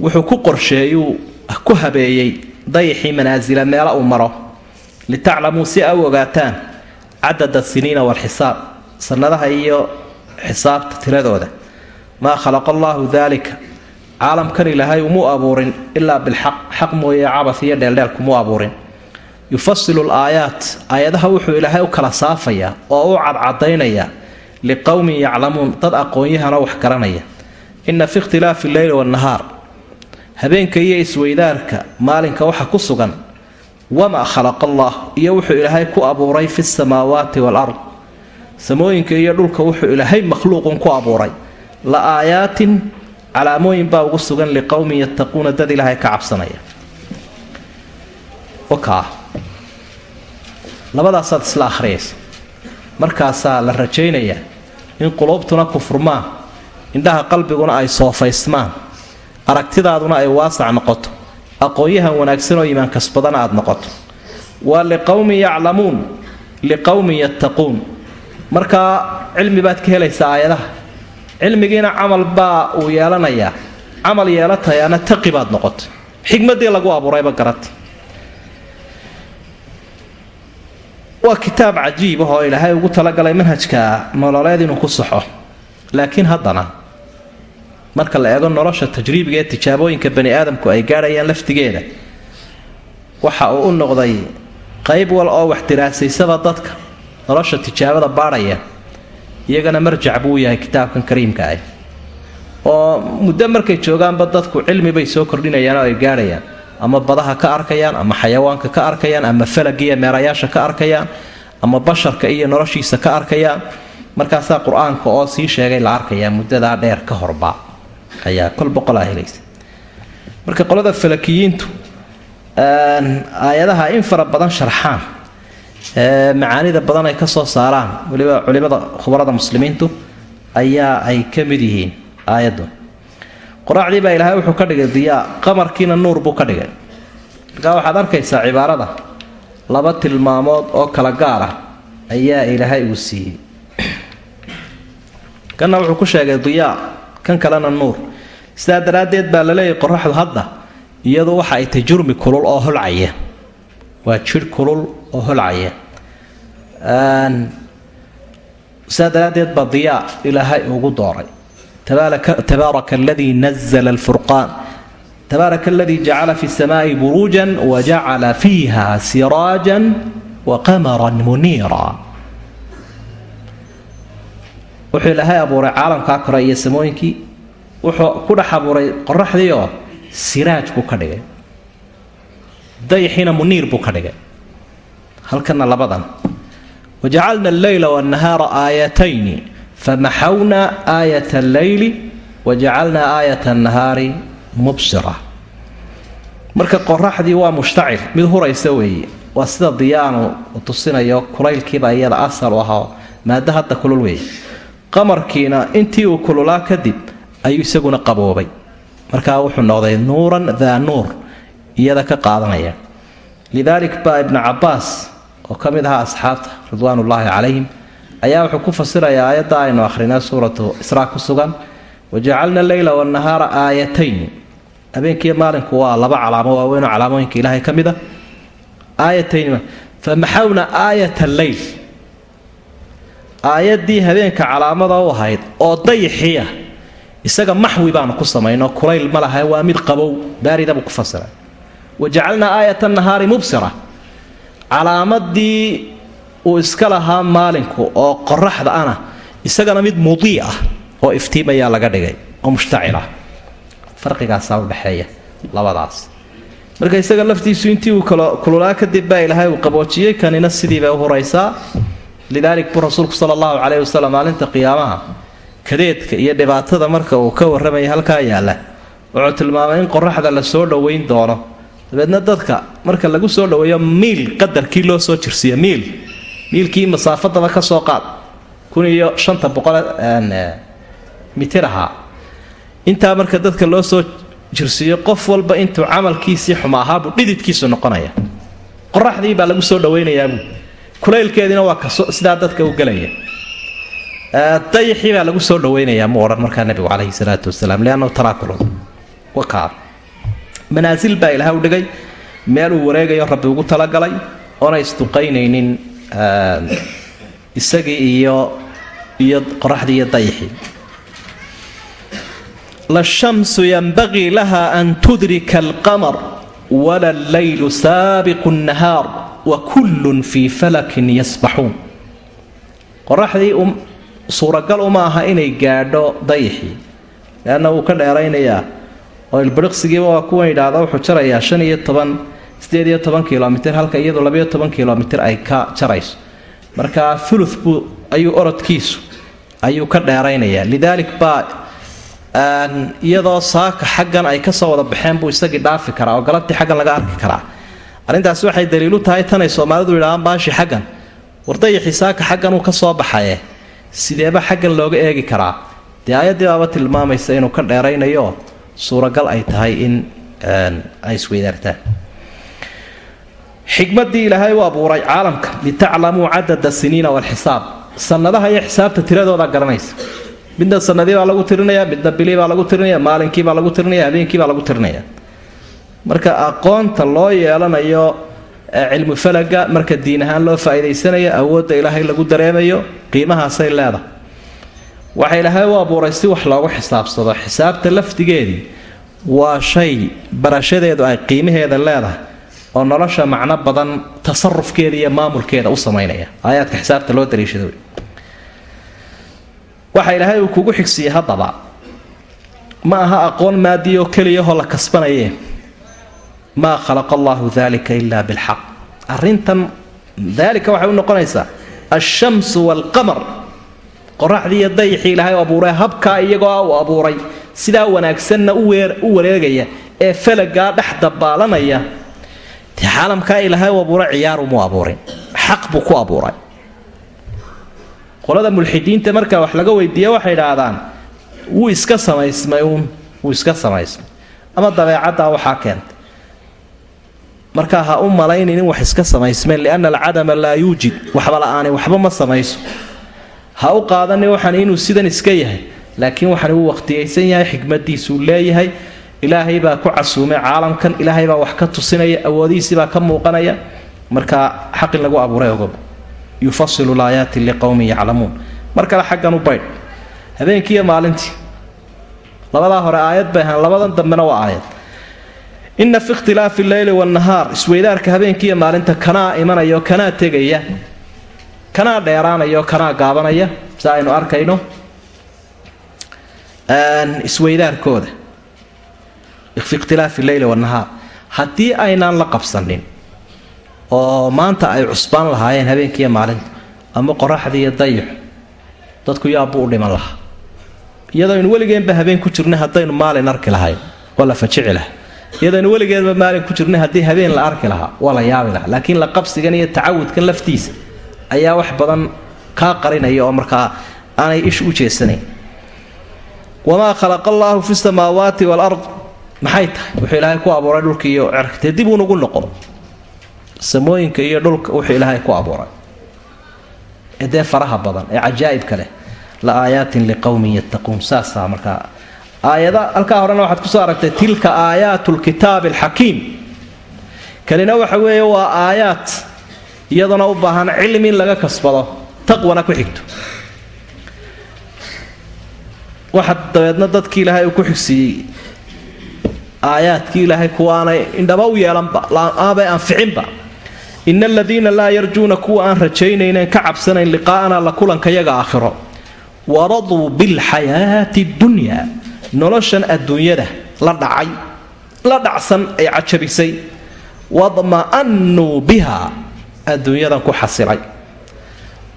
wuxuu ku qorsheeyuu ku habeeyey dayixii manaasila meela uu maro. Litaclamuu si a u ogaataan cadada siniina walxisaab sannadaha iyo xisaabta tiradooda maa khalaqa allaahu daalika caalamkan ilaahay umuu abuurin ilaa bilxaq xaq mooye cabas iyo dheeldheel kumuu abuurin yufasilu laayaat aayadaha wuxuu ilaahay u kala saafayaa oo u cadcadaynayaa liqowmin yaclamuun dad aqoon-yahana wax garanaya ina fi ikhtilaafi alleyli wannahaar habeenka iyo isweydaarka maalinka waxa ku sugan wamaa khalaqa allah iyo wuxuu ilaahay ku abuuray fi samaawaati waalard samooyinka iyo dhulka wuxuu ilaahay makhluuqun ku abuuray. La aayaatin calaamooyin baa ugu sugan liqowmin yattaquuna dad ilaahay ka cabsanaya. Labadaasaad isla akhriyaysa markaasaa la rajaynayaa in quluubtuna kufurmaan indhaha qalbiguna ay soofaysmaan aragtidaaduna ay waasac noqoto aqoon-yahan wanaagsan oo iimaan kasbadana aad noqoto. Waa liqowmin yaclamuun liqowmin yattaquun. Markaa cilmi baad ka helaysaa aayadaha cilmigiina camal baa uu yeelanayaa. Camal yeelatayaana taqi baad noqoto xikmaddii lagu abuurayba garata waa kitaab cajiib ah oo ilaahay ugu talagalay manhajka nololeed inuu ku saxo. Laakiin haddana marka la eego nolosha tajriibiga ee tijaabooyinka bani aadamku ay gaadhayaan laftigeeda waxa uu u noqday qayb wal oo wax diraasaysaba dadka nolosha tijaabada baadhaya iyagana marjac buu yahay kitaabkan kariimka ah oo muddo markay joogaanba dadku cilmi bay soo kordhinayaan oo ay gaadhayaan ama badaha ka arkayaan ama xayawaanka ka arkayaan ama falagiiyo meerayaasha ka arkayaan ama basharka iyo noloshiisa ka arkayaan markaasaa qur'aanka oo sii sheegay la arkayaa muddadaa dheer ka horba ayaa kol boqolaa helaysa marka qolada falakiyiintu aayadaha in fara badan sharxaan macaanida badan ay ka soo saaraan waliba culimada khubarada muslimiintu ayaa ay ka mid yihiin aayaddu. Qoraacdii baa ilaahay wuxuu ka dhigay diyaa qamarkiina nuur buu ka dhigay. Markaa waxaad arkaysaa cibaarada laba tilmaamood oo kala gaar ah ayaa ilaahay uu siiyey. Kanna wuxuu ku sheegay diyaa kan kalena nuur. Sidaa daraaddeed baa la leeyahy qoraxdu hadda iyadu waxa ay tay jurmi kulul oo holcaya waa jidh kulul oo holcaya sidaa daraaddeed baa diyaa ilaahay ugu dooray. Tabaaraka aladii nazla alfurqaan. Tabaaraka aladii jacala fi samaai buruujan wajacala fiiha siraajan waqamaran muniira wuxuu ilaahay abuuray caalamkaa kore iyo samooyinkii. Wuxuu ku dhex abuuray qoraxdii oo siraaj buu ka dhigay. Dayaxiina muniir buu ka dhigay. Halkana labadan. Wajacalna alleyla wannahaara aayatayni famaxawnaa aayat alleyli wajacalnaa aayat annahaari mubsira. Marka qoraxdii waa mushtacil mid huraysa weeye. Waa sida diyaanu tusinayo kulaylkiiba iyada asal u ahao maado hadda kulul weeye qamarkiina intii uu kululaa kadib ayuu isaguna qaboobay. Markaa wuxuu noqday nuuran daa nuur iyada ka qaadanaya. Lidaalik baa ibnu cabaas oo ka mid ahaa asxaabta ridwaanullaahi calayhim ayaa wuxuu ku fasirayaa aayadda aynu akhrinay suuratu israa ku sugan wajacalna leyla wannahaara aayatayn. Habeenkiiyo maalinku waa laba calaamo waaweynoo calaamooyinka ilaahay ka mid a. Aayatayn famaxawna aayat alleyl aayaddii habeenka calaamada u ahayd oo dayixiia isaga maxwi baanu ku samayno kulayl ma laha waa mid qabow baarida buu ku fasiray wajacalnaa aayat annahaari mubsira calaamadii uu iska lahaa maalinku oo qoraxda ana isagana mid mudii ah oo iftiimayaa laga dhigay oo mushtacil ah. Farqigaasaa udhexeeya labadaas. Marka isaga laftiisu intii uu kululaa kadib baa ilaahay uu qaboojiyey kanina sidiibay u huraysaa lidaalik buu rasuulku sala allahu caleyhi wasalam maalinta qiyaamaha kadeedka iyo dhibaatada marka uu ka warramaya halkaa yaalla wuxuu tilmaamay in qoraxda la soo dhoweyn doono. Dabeedna dadka marka lagu soo dhoweeyo miil qadarkii loo soo jirsiiyo miil miilkii masaafadaba ka soo qaad. Kun iyo shanta boqol mitir ahaa. Intaa marka dadka loo soo jirsiiyo qof walba intuu camalkiisii xuma ahaabuu dhididkiisu noqonaya. Qoraxdii baa lagu soo dhawaynayaabuu kulaylkeediina waa sidaa dadka u gelaya. Dayaxii baa lagu soo dhawaynayaa mu odhan markaa nabigu caleyhi salaatu wasalaam liannahu tanaakulun wakaa manaasil baa ilaha u dhigay meel uu wareegayo rabbi ugu talagalay oona isduqaynaynin isagii iyo iyo qoraxdii iyo dayaxii lashamsu yanbagii laha an tudrika alqamar wala allaylu saabiqu nnahaar wa kullun fii falakin yasbaxuun qoraxdii suuragal uma aha inay gaadho dayaxii leanna wuu ka dheeraynayaa. Oo ilbiriqsigiiba waa kuwan yidhaahda wuxuu jarayaa shan iyo toban sideed iyo toban kilomitir halka iyadu labayo toban kilomitir ay ka jarayso. Marka ulu buu ayuu orodkiisu ayuu ka dheeraynayaa. Lidaalik baa iyadoo saaka xaggan ay ka soo wada baxeen buu isagii dhaafi karaa oo galabtii xaggan laga arki karaa arrintaasi waxay daliilu tahay tanay soomaalidu yidhahaan baashi xaggan. Wardayaxii saaka xaggan uu ka soo baxaye. Sideeba xaggan looga eegi karaa. Dee aayaddii baaba tilmaamaysa inuu ka dheeraynayo suuragal ay tahay in ay isweydaartaan xikmadii ilaahay u abuuray caalamka litaclamuu cadada siniina walxisaab sanadaha iyo xisaabta tiradooda garanaysa. Midna sanadii baa lagu tirinaya midna bilii baa lagu tirinaya maalinkiibaa lagu tirinaya habeenkiibaa lagu tirinaya marka aqoonta loo yeelanayo cilmu falaga marka diin ahaan loo faa'iidaysanayo awoodda ilaahay lagu dareemayo qiimahaasay leedahay. Waxa ilaahay u abuuray si wax loogu xisaabsado. Xisaabta lafdigeedii waa shay barashadeedu ay qiimaheeda leedahay oo nolosha macno badan tasarufkeeda iyo maamulkeeda u samaynaya. Aayaadka xisaabta loo dariishado waxa ilaahay uu kugu xigsiiyey haddaba ma aha aqoon maadiyoo keliyahoo la kasbanaye maa khalaqa allahu dalika ila bilxaq arrintan daalika waxay u noqonaysaa alshamsu waalqamar qoraxdii iyo dayaxii ilaahay u abuuray habkaa iyagoo uu abuuray sidaa wanaagsanna u wareegaya ee falagaa dhex dabaalanaya dee caalamkaa ilaahay u abuuray ciyaarumuu abuurin xaq buu ku abuuray. Qolada mulxidiinta marka wax laga weydiiya waxay idhaahdaan wuu iska samaysmay uun wuu iska samaysmay. Ama dabeecaddaa waxaa keentay marka ha u malaynin in wax iska samaysmeen lianna alcadama laa yuujid. Waxba la'aani waxba ma samayso. Ha u qaadanin waxan inuu sidan iska yahay. Laakiin waxan uu waqtiyaysan yahay xikmadiisuu leeyahay. Ilaahay baa ku casuumay caalamkan. Ilaahay baa wax ka tusinaya awoodihiisibaa ka muuqanaya. Marka xaq in lagu abuuray ogob yufasilu laayaati liqowmin yaclamuun. Mar kale xaggan u baydh. Habeenkiiiyo maalintii. Labadaa hore aayad bay ahaan labadan dambena waa aayad inna fi ikhtilaafi alleyli waannahaar isweydaarka habeenkiiyo maalinta kanaa imanaya oo kanaa tegaya kanaa dheeraanaya oo kanaa gaabanaya? Si aynu arkayno. Isweydaarkooda fi ikhtilaafi leyli wanahaar haddii aynaan la qabsanin oo maanta ay cusbaan lahaayeen habeenkiiyo maalinta ama qoraxdii iyo dayixu dadku yaabbuu u dhiman lahaa. Iyadoo aynu weligeenba habeen ku jirnay haddaynu maalin arki lahayn waa la fajici laha iyadooaynu weligeedba maalin ku jirnay haddii habeen la arki lahaa waa yaabi lahaa. Laakiin la qabsigan iyo tacawudkan laftiisa ayaa wax badan kaa qarinaya oo markaa aanay ishu u jeesanayn. Wamaa khalaqa allaahu fi samaawaati walard maxay tahay? Wuxuu ilaahay ku abuuray dhulka iyo cerka dee dib uunugu noqo samooyinka iyo dhulka wuxuu ilaahay ku abuuray. Ee faraha badan ee cajaa'ibka leh. La aayaatin liqowmin yattaquun. Saasaa markaa aayada halkaa horena waxaad ku soo aragtay tilka aayaatu lkitaabi alxakiim kanina waxa weeye waa aayaad iyaduna u baahan cilmi in laga kasbado taqwana ku xigto. Waxa dabeedna dadkii ilaahay ku xigsiiyey aayaadkii ilaahay kuwaanay indhaba u yeelanba aabay anficinba ina aladiina laa yarjuuna kuwa aan rajaynaynen ka cabsanayn liqaa'ana la kulankayaga aakhiro. Waraduu bilxayaati dunyaa noloshan adduunyada la dhacay la dhacsan ay cajabisay. Wadma'annuu biha adduunyadan ku xasilay.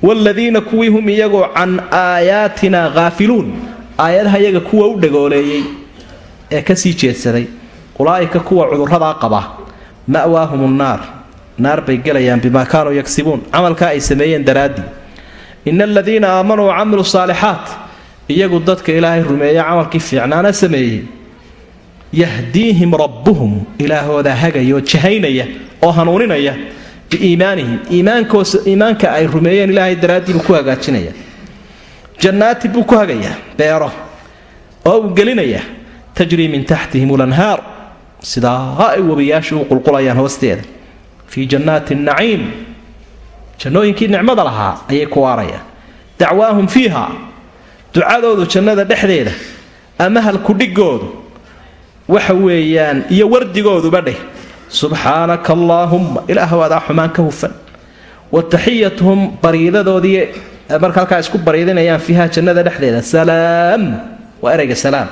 Waaladiina kuwii hum iyagoo can aayaatina haafiluun aayadaha iyaga kuwa u dhagooleeyey ee ka sii jeedsaday. Ulaa'ika kuwa cudurradaa qaba ma'waahum nnaar naar bay gelayaan bimaa kaanuu yagsibuun camalkaa ay sameeyeen daraaddii ina aladiina aamanuu wacamiluu saalixaat iyagu dadka ilaahay rumeeya camalkii fiicnaana sameeyey. Yahdiihim rabbuhum ilaahooda hagaya oo jahaynaya oo hanuuninaya biiimaanihim iimaanka ay rumeeyeen ilaahay daraaddii buu ku hagaajinaya. Jannaati buu ku hagayaa beero. Oo uu gelinaya tajrii min taxtihim ulanhaar. Sidaa ay webiyaashu u qulqulayaan hoosteeda. Fii jannaati naciim jannooyinkii nicmada lahaa ayay ku waarayaan. Dacwaahum fiiha ducadoodu jannada dhexdeeda ama halkudhigoodu waxa weeyaan iyo wardigooduba dheh. Subxaanaka allaahumma. Ilaahu adaa xumaan ka hufan. Wa taxiyatuhum bariidadoodii marka halkaa isku bariidinayaan fiiha jannada dhexdeeda. Salaam. Waa ereyga salaam.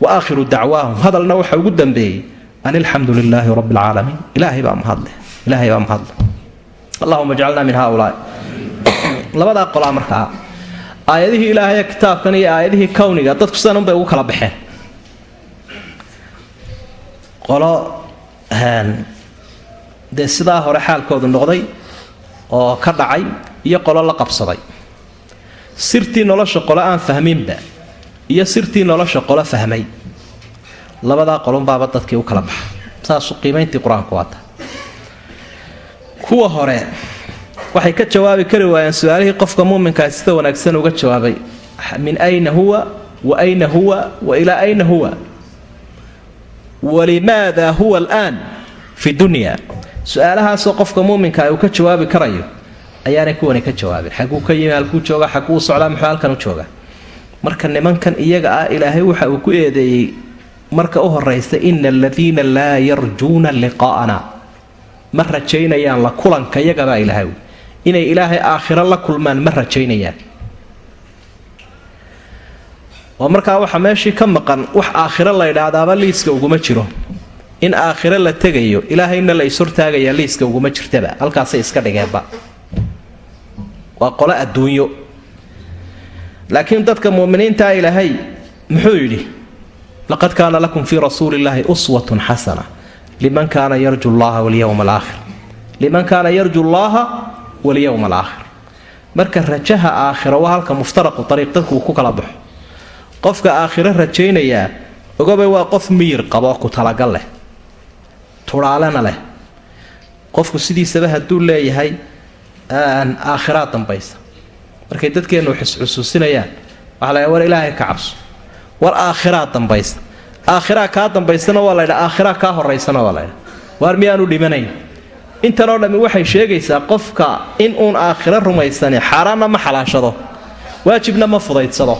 Wa aakhiru dacwaahum. Hadalna waxa ugu dambeeyey an alxamdu lilaahi rabbi alcaalamiin ilaahay baa mahadle ilaahay baa mahadle allahuma jcalna min haulaai labadaa qolaa markaa aayadihii ilaahay kitaabkan iyo aayadihii kowniga dadku sidan unbay ugu kala baxeen. Qolo dee sidaa hore xaalkoodu noqday oo ka dhacay iyo qolo la qabsaday. Sirtii nolosha qolo aan fahminba iyo sirtii nolosha qolo fahmay. Labadaa qolunbaaba dadkii u kala baxa saasu qiimayntii qur'aanku waata kuwa hore waxay ka jawaabi kari waayeen su'aalihii qofka muuminkaa sida wanaagsan uga jawaabay. Min ayna huwa wa ayna huwa wa ilaa ayna huwa. Walimaada huwa alaan fi dunya. Su'aalahaasoo qofka muuminka uu ka jawaabi karayo ayaanay kuwani ka jawaabin. Xaguu ka yimi halkuu jooga xaguu socdaa muxuu halkan u jooga marka nimankan iyaga ah ilaahay waxa uu ku eedeeyey marka u horaysa ina aladiina laa yarjuuna liqaa'ana. Ma rajaynayaan la kulanka yagabaa ilaahay inay ilaahay aakhiro la kulmaan ma rajaynayaan. Oo markaa waxa meeshii ka maqan wax aakhiro la ydhaahdaaba liiska uguma jiro. In aakhiro la tegayo ilaahayna la ishortaagayaa liiska uguma jirtaba. Halkaasay iska dhigeenba. Waa qolo adduunyo. Laakiin dadka muuminiintaa ilaahay muxuu yidhi laqad kaana lakum fii rasuuli illaahi uswatun xasana. Liman kaana yarju llaha walyowma alaakhir liman kaana yarju llaha walyowma alaakhir marka rajaha aakhiro waa halka muftaraqu ariiq dadku ku kala baxo. Qofka aakhiro rajaynayaa ogabay waa qof miyir qaboo ku talagal leh tudhaalena leh. Qofku sidiisaba hadduu leeyahay aakhiraa dambaysa. Markay dadkeennu xisxusuusinayaan waxa la war ilaahay ka cabso. War aakhiraa dambaysa. Aakhiraa kaa dambaysana waa laydha aakhiraa kaa horaysana waa laydha waar miyaanu dhimanayn intanoo dhammi waxay sheegaysaa qofka in uun aakhiro rumaysani xaaraanna ma xalaashado waajibna ma fudaydsado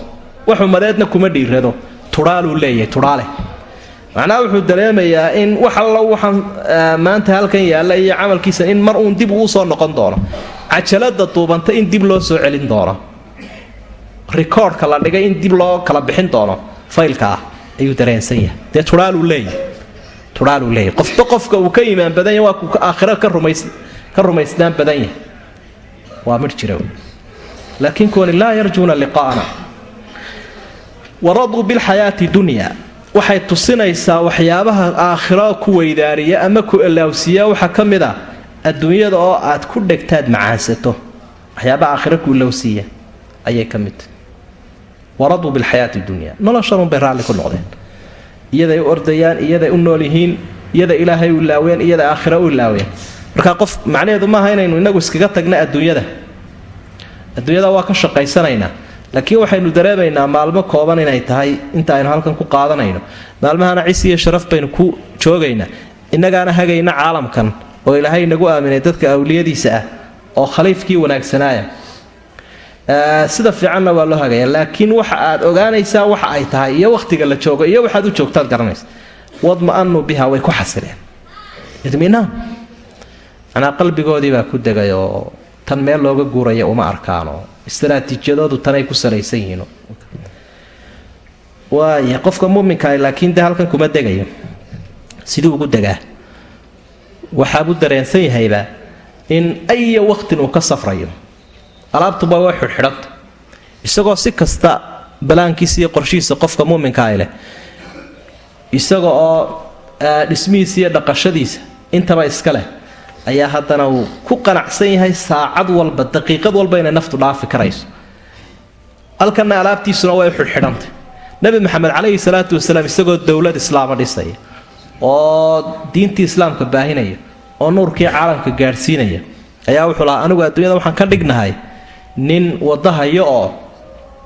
wax umadeedna kuma dhiirado tudhaaluu leeyahay tudhaale macnaha wuxuu dareemayaa in wax allo waxaan maanta halkan yaalla iyo camalkiisa in mar uun dib uu soo noqon doono. Cajalada duubanta in dib loo soo celin doono. Rikoodhka la dhigay in dib loo kala bixin doono faylka ah ayuu dareensan yahay. Dee turaaluu leeyahy turaaluu leeyahy qofba qofka uu ka iimaan badan yahy waa kuu aakhiro ka rumaysnaan badan yahay. Waa midh jira laakiin kuwani laa yarjuuna liqaa'ana. Waraduu bilxayaati dunya. Waxay tusinaysaa waxyaabaha aakhiro ku weydaariya ama ku ilaawsiiya waxaa ka mid ah adduunyada oo aad ku dhegtaad macaansato waxyaabaha aakhiro ku ilowsiiya ayay ka mid. Tahy waraduu bilxayaati dunya. Noloshanunbay raalli ku noqdeen iyaday u ordayaan iyaday u nool yihiin iyada ilaahay u ilaaween iyada aakhira u ilaaween markaa qof macnaheedu maaha inaynu inagu iskaga tagna adduunyada. Adduunyada waa ka shaqaysanaynaa. Laakiin waxaynu dareemaynaa maalmo kooban inay tahay inta aynu halkan ku qaadanayno. Maalmahana cis iyo sharaf baynu ku joogaynaa. Innagaana hagayna caalamkan oo ilaahay inagu aaminay dadka awliyadiisa ah oo khaliifkii wanaagsanaaya sida fiicanna waa loo hagaya laakiin waxa aad ogaanaysaa waxa ay tahay iyo wakhtiga la joogo iyo waxaad u joogtaad garanaysa wadma'anuu biha way ku xasileen idminaan manaa qalbigoodiibaa ku degay oo tan meel looga guuraya uma arkaano. Istaraatiijiyadoodu tanay ku salaysan yihiin. Waaya qofka muminkaa laakiin dee halkan kuma degayo. Sidii ugu degaa. Waxaabuu dareensan yahayba in aya waqtin uu ka safrayo alaabtuba way xidhxidhanta isagoo si kasta balaankiisa iyo qorshihiisa qofka muminkaa leh isaga oo dhismihiisa iyo dhaqashadiisa intaba iska leh ayaa haddana uu ku qanacsan yahay saacad walba daqiiqad walba inay naftu dhaafi karayso. Halkanna alaabtiisuna way xidhxidhantay nebi maxamed calayhi salaatu wasalaam isagoo dowlad islaama dhisaya oo diintii islaamka baahinaya oo nuurkii caalamka gaadhsiinaya ayaa wuxuu lahaa anigu adduunyada waxaan ka dhignahay nin wadahayo oo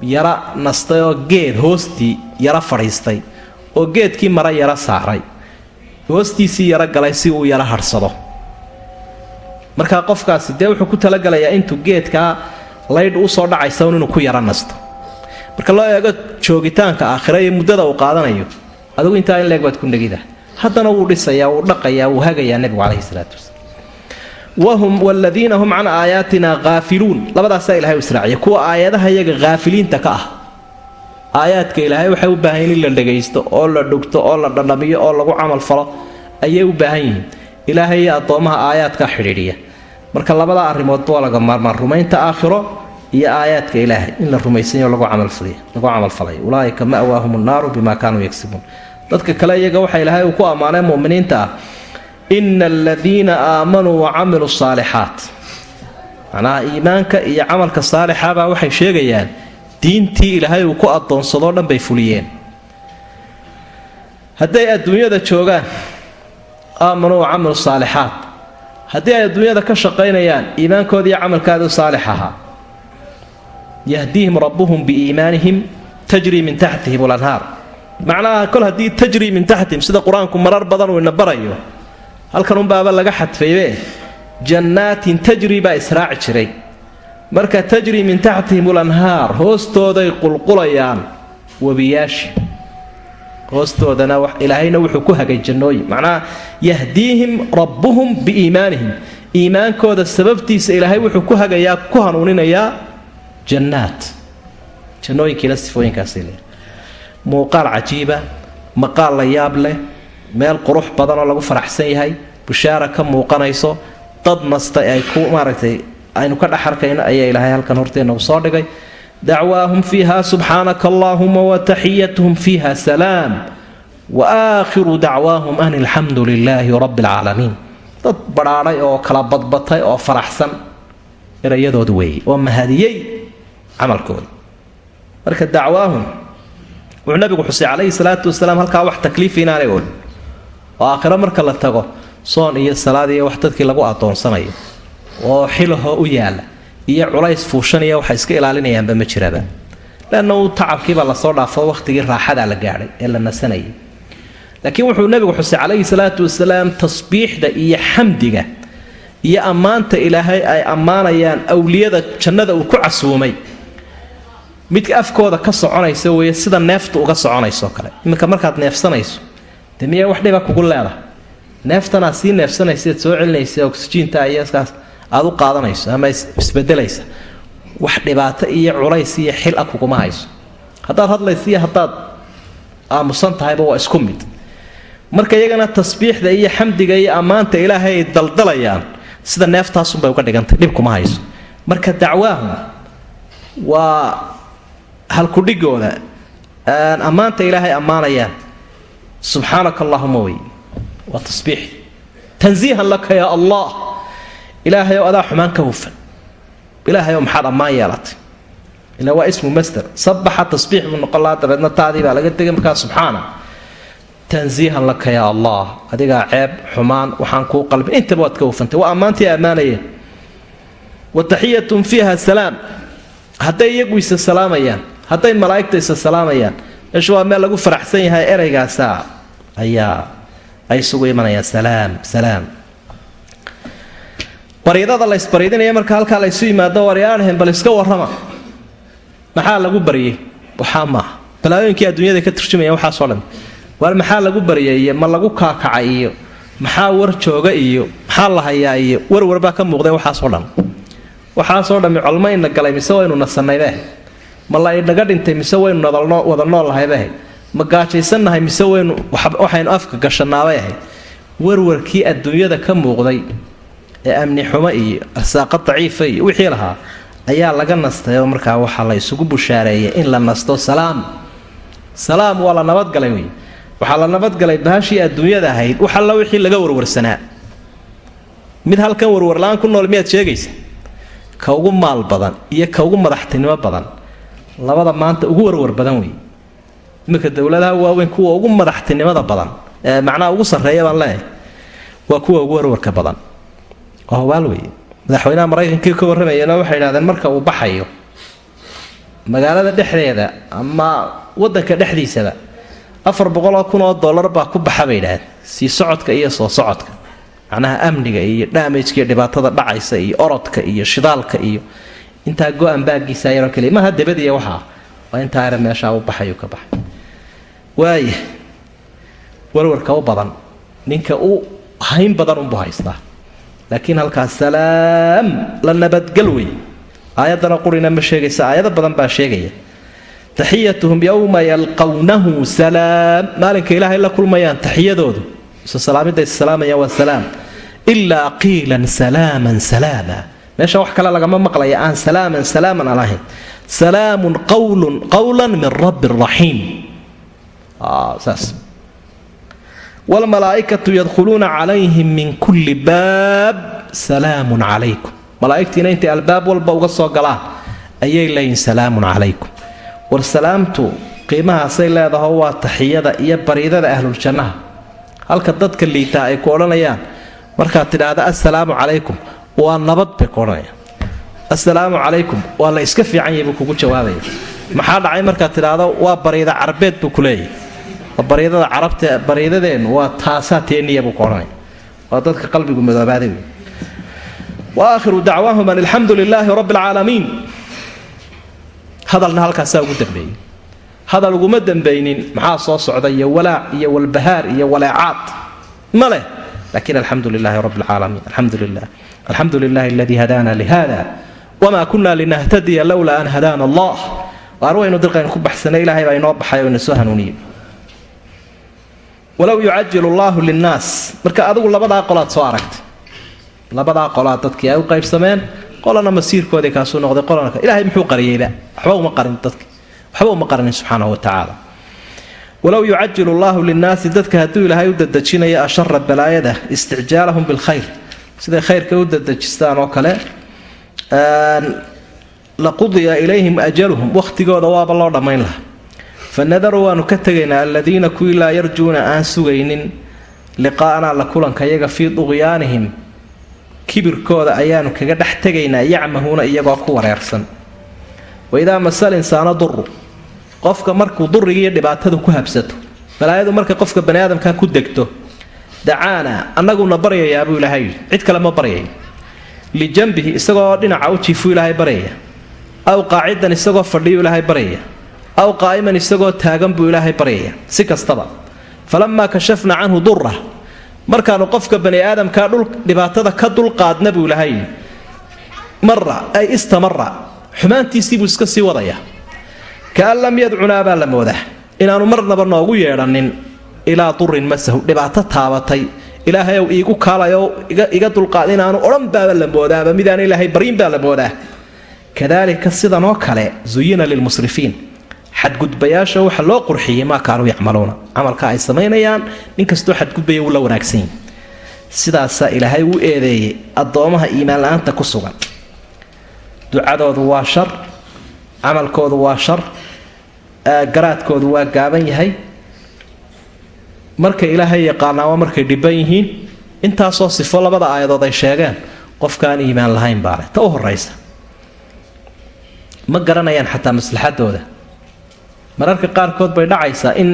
yara nastay oo geed hoostii yara fadhiistay oo geedkii mara yara saaray. Hoostiisii yaro galay si uu yara hadhsado markaa qofkaasi dee wuxuu ku talagalayaa intuu geedkaa laydh u soo dhacaysa un inuu ku yara nasto. Marka loo eego joogitaanka aakhira iyo muddada uu qaadanayo adigu intaa in leeg baad ku negida haddana wuu dhisayaa wuu dhaqayaa wuu hagayaa nebigu calayhi salaatu wasalaam wahum waladiina hum can aayaatina haafiluun labadaasaa ilahay u israaciya kuwa aayadaha iyaga haafiliinta ka ah aayaadka ilaahay waxay u baahan yihiin in la dhagaysto oo la dhugto oo la dhadhamiyo oo lagu camal falo ayay u baahan yihiin ilaahay iyo addoommaha aayaadka xidhiidhiya marka labada arrimoodba waa laga maarmaan rumaynta aakhiro iyo aayaadka ilaahay in la rumaysanyo lagu camalfalayo ulaaika ma'waahum nnaaru bima kaanuu yagsibuun dadka kale iyaga waxa ilaahay uu ku ammaanay muminiinta ah ina aladiina aamanuu wacamiluu saalixaat macnaha iimaanka iyo camalka saalixabaa waxay sheegayaan diintii ilaahay uu ku addoonsadoo dhan bay fuliyeen. Hadday adduunyada joogaan aamanuu wacamilu saalixaat haddii ay adduunyada ka shaqaynayaan iimaankooda iyo camalkaadu saalix ahaa yahdiihim rabbuhum biiimaanihim tajrii min taxtihim lanhaar macnaha kol haddii tajrii min taxtihim sida qur'aanku marar badan uu ina barayo halkan unbaaba laga xadfaybe jannaatin tajrii baa israaci jiray. Marka tajrii min taxtihim ulanhaar hoostooday qulqulayaan webiyaashi hoostoodana ilaahayna wuxuu ku hagay jannooyin. Macnaha yahdiihim rabbuhum biiimaanihim iimaankooda sababtiisa ilaahay wuxuu ku hagayaa ku hanuuninayaa jannaat. Jannooyinkiina sifooyinkaasay leehay muuqaal cajiiba maqaal la yaab leh meel qurux badan oo lagu faraxsan yahay bushaara ka muuqanayso dad nasta ay ku maaragtay aynu ka dhex arkayno ayaa ilaahay halkan horteenna uu soo dhigay. Dacwaahum fiiha subxaanaka allaahuma wataxiyatuhum fiiha salaam. Wa aakhiru dacwaahum an alxamdu lilaahi rabbi alcaalamiin dad badhaadhay oo kala badbatay oo faraxsan erayadoodu weeyey oo mahadiyey camalkooda. Marka dacwaahum wuxuu nabigu xusay calayhi salaatu wasalaam halkaa wax takliifi inaanay oo aakhiro marka la tago soon iyo salaad iyo wax dadkii lagu addoonsanayo oo xilaho u yaalla iyo culays fuushanaya waxa iska ilaalinayaanba ma jiraba leanna uu tacabkiiba la soo dhaafo wakhtigii raaxadaa la gaadhay ee la nasanayay. Laakiin wuxuu nabigu xusay calayhi salaatu wasalaam tasbiixda iyo xamdiga iyo ammaanta ilaahay ay ammaanayaan awliyada jannada uu ku casuumay. Midka afkooda ka soconaysa weeye sida neefta uga soconaysoo kale. Iminka markaad neefsanayso miya wax dhiba kugu leedahay? Neeftanaad sii neefsanaysaad soo celinaysa oksijiinta iyo iskaas aad u qaadanayso ama isbedelaysa wax dhibaato iyo culays iyo xil a kuguma hayso. Haddaad hadlaysa iyo haddaad aamusan tahayba waa isku mid. Marka iyagana tasbiixda iyo xamdiga iyo ammaanta ilaahay ay daldalayaan sida neeftaasunbay uga dhigantay dhibkuma hayso. Marka dacwaahum waa halkudhigooda ammaanta ilaahay ammaanayaan subxaanaka allahuma wey waa tasbiix. Tansiihan laka yaa allah. Ilaahay oo adaa xumaan ka hufan ilaahay oo maxaad ammaan yeelatay. Ila waa ismu masder sabaxa tasbiix buu noqon lahaa dabeedna taadii baa laga tegay markaa subxaana. Tansiihan laka yaa allah. Adigaa ceeb xumaan waxaan kuu qalbin intaba waad ka hufantay. Waa ammaantii ammaanayeen. Wa taxiyatun fiiha meeshu waa meel lagu faraxsan yahay ereygaasa ayaa ay isugu imanayaan. Salaam salaam. Baryadada la ysbaryadinaya marka halkaa la ysu yimaado waryaanhen bal iska warrama. Maxaa lagu baryay waxaa maaha balaayooyinkii adduunyada ka turjumayaan waxaasoo dhan. Waar maxaa lagu baryay ma lagu kaakacay iyo maxaa war jooga iyo maxaa la hayaa iyo warwarbaa ka muuqdeen waxaasoo dhan. Waxaasoo dhammi colmo ina galay mise waynu nasanaybe ma la inaga dhintay mise waynu wada noollahaybe ma gaajaysannahay mise waynu waxaynu afka gashanaabay ahayd warwarkii adduunyada ka muuqday ee amni xumo iyo arsaaqa daciifa iyo wixii lahaa ayaa laga nastayoo markaa waxaa la isugu bushaareeyay in la nasto salaam. Salaam waa la nabadgalay wey. Waxaa la nabadgalay bahashii adduunyada ahayd wax alla wixii laga warwarsanaa. Mid halkan warwarla-aan ku nool miyaad sheegaysa ka ugu maal badan iyo ka ugu madaxtinimo badan labada maanta ugu warwar badan wey iminka dowladaha waaweyn kuwa ugu madaxtinimada badan. Ee macnaha ugu sarreeya baan leeyahay waa kuwa ugu warwarka badan. Waa hubaal wey madaxweynaha maraykankii ka warramayana waxay idhahdeen marka uu baxayo magaalada dhexdeeda ama wadanka dhexdiisaba afar boqoloo kun oo dollar baa ku baxa bay idhahdeen sii socodka iyo soo socodka. Macnaha amniga iyo dhaamajka iyo dhibaatada dhacaysa iyo orodka iyo shidaalka iyo intaa go-an baagiisa yaroo kaliya maha dabadiya waxaa waa intaa yara meeshaa u baxayu ka baxay waaya warwarka u badan. Ninka u hayn badan unbuu haystaa. Laakiin halkaas salaam la nabadgal wey. Aayaddana qurina ma sheegaysa. Aayado badan baa sheegaya. Taxiyatuhum yowma yalqawnahu salaam. Maalinka ilaahay la kulmayaan taxiyadoodu. Isusalaamidda issalaamaya waa salaam. Ilaa qiilan salaaman salaama meesha wax kale lagama maqlaya aan salaaman salaaman aan salaamun qawlun qawlan min rabbi raxiim saas. Wlmalaaikatu yadkhuluuna calayhim min kulli baab salaamun calaykum. Malaaigtiina intay albaab walba uga soo galaan ayay leeyihiin salaamun calaykum. War salaamtu qiimahaasay leedaho waa taxiyada iyo bariidada ahluljannaha halka dadka liitaa ay ku odhanayaan markaad tidhaahda assalaamu calaykum waa nabad bay ku odhanayaan assalaamu calaykum. Waa la iska fiican yahay kugu jawaabaya maxaa dhacay markaad tidhaahdo waa bariida carbeed buu ku leeyahy baryadada carabta baryadadeennu waa taasaa teeniya buu ku odhanaya waa dadka qalbigu madoobaaday wey wa aakhiru dacwaahum an alxamdu lilaahi rabbi alcaalamiin hadalna halkaasaa ugu dambeeyey. Hadal uguma dambaynin maxaa soo socda iyo walaac iyo walbahaar iyo waleecaad ma laakiin alxamdu lilaahi rabbi alcaalamiin alxamdu lilahi aladii hadaana lihada wma kuna linahtadiya lowlaa an hadaana allah. Waar waynu ku baxsanay ilahay baa inoo baxay oo ina soo hanuuniyey walow yucajilu llaahu linnaas. Marka adigu labadaa qolaad soo aragtay. Labadaa qolaad dadkii ay u qaybsameen qolana masiirkoodii kaasuu noqday qolana ilahay muxuu qariyeyba waxba uma qarin dadki. Waxba uma qarinin subxaanahu watacaala walow yucajilu llaahu linnaasi dadka hadduu ilaahay u dadejinayo ashara balaayada isticjaalahum bilkhayr siday khayrka u dadejistaan oo kale laqudiya ilayhim ajaluhum wakhtigooda waaba loo dhammayn lahaa. Fanadaru waanu ka tegaynaa aladiina kuwii laa yarjuuna aan sugaynin liqaa'anaa la kulanka iyaga fii duqyaanihim kibirkooda ayaanu kaga dhex tegaynaa yacmahuuna iyagoo ku wareersan. Waidaa masal insaano duru qofka markuu durigiiyo dhibaatadu ku habsato balaayadu markay qofka bani aadamka ku degto dacaana annaguna baryayaa buu ilaahay cid kale ma baryay. Lijanbihi isagoo dhinaca u jiifuu ilaahay baryaya aw qaacidan isagoo fadhiyu ilaahay baryaya aw qaa'iman isagoo taagan buu ilaahay baryaya si kastaba. Falamaa kashafna canhu durah markaanu qofka bani aadamkaa dhibaatada ka dulqaadna buu ilaahay mara ay istamara xumaantiisii buu iska sii wadaya. Kaan lam yadcunaa baa la moodaa. Inaanu marnaba noogu yeedhanin ilaa durin masahu dhibaato taabatay. Ilaahayow iigu kaalayo iga dulqaad inaanu odhan baaba la moodaaba midaan ilaahay baryin baa la moodaa. Kadaalika sidanoo kale zuyina lilmusrifiin xadgudbayaasha waxa loo qurxiyey maa kaanuu yacmaluuna. Camalka ay samaynayaan nin kastoo xadgudbaya wuu la wanaagsan yahi sidaasaa ilaahay u eedeeyey addoomaha iimaan la'aanta ku sugan. Ducadoodu waa shar camalkoodu waa shar garaadkoodu waa gaaban yahay markay ilaahay yaqaanaa waa markay dhiban yihiin intaasoo sifo labada aayadood ay sheegeen qofkaan iimaan lahayn baale ta u horaysa ma garanayaan xataa maslaxadooda mararka qaarkood bay dhacaysaa in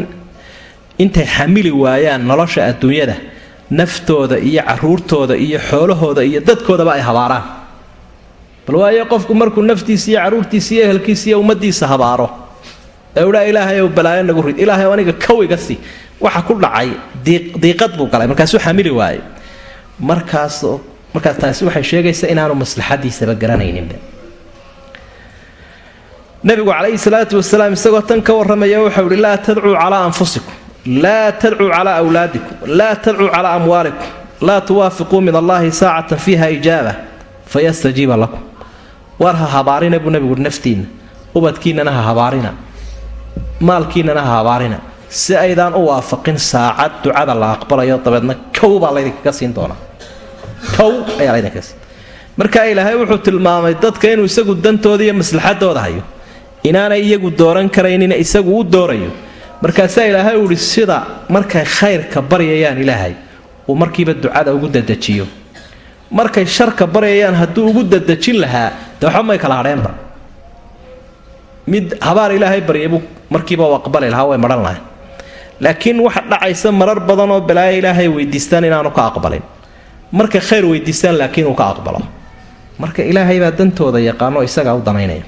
intay xamili waayaan nolosha adduunyada naftooda iyo caruurtooda iyo xoolahooda iyo dadkoodaba ay habaaraan. Bal waayo qofku markuu naftiisa iyo caruurtiisa iyo ehelkiisa iyo ummadiisa habaaro ee udhaa ilaahay ow balaayo nagu rid. Ilaahay aniga kow iga sii waxa ku dhacay diiqad buu galay. Markaasuu xamili waayey. Markaas markaas taasi waxay sheegaysaa inaanu maslaxadiisaba garanayninba. Nabigu calayhi salaatu wasalaam isagoo tan ka warramaya waxau ihi laa tadcuu calaa anfusikum laa tadcuu calaa wlaadikum laa tadcuu calaa amwaalikum laa tuwaafiquu min allahi saacatan fiiha ijaaba fayastajiiba lakum. War ha habaarina buu nabigu naftiinna ubadkiinnana ha habaarina maalkiinnana ha habaarina si aydaan u waafaqin saacad ducada la aqbalayo dabeedna kow baa laydinkaga siin doonaa. Kow ayaa laydinkaga siin. Marka ilaahay wuxuu tilmaamay dadka inuu isagu dantooda iyo maslaxadooda hayo inaanay iyagu dooran karaynin isagu u doorayo. Markaasaa ilaahay uu ihi sida markay khayrka baryayaan ilaahay uu markiiba ducada ugu dadejiyo markay sharka baryayaan hadduu ugu dadejin lahaa dee waxba may kala hadheenba mid habaar ilaahay baryabuu markiiba u aqbali lahaa way madhan lahayn laakiin waxa dhacaysa marar badan oo balaayo ilaahay weydiistaan inaanu ka aqbalin. Markay khayr weydiistaan laakiin uu ka aqbalo. Marka ilaahay baa dantooda yaqaano isagaa u danaynaya.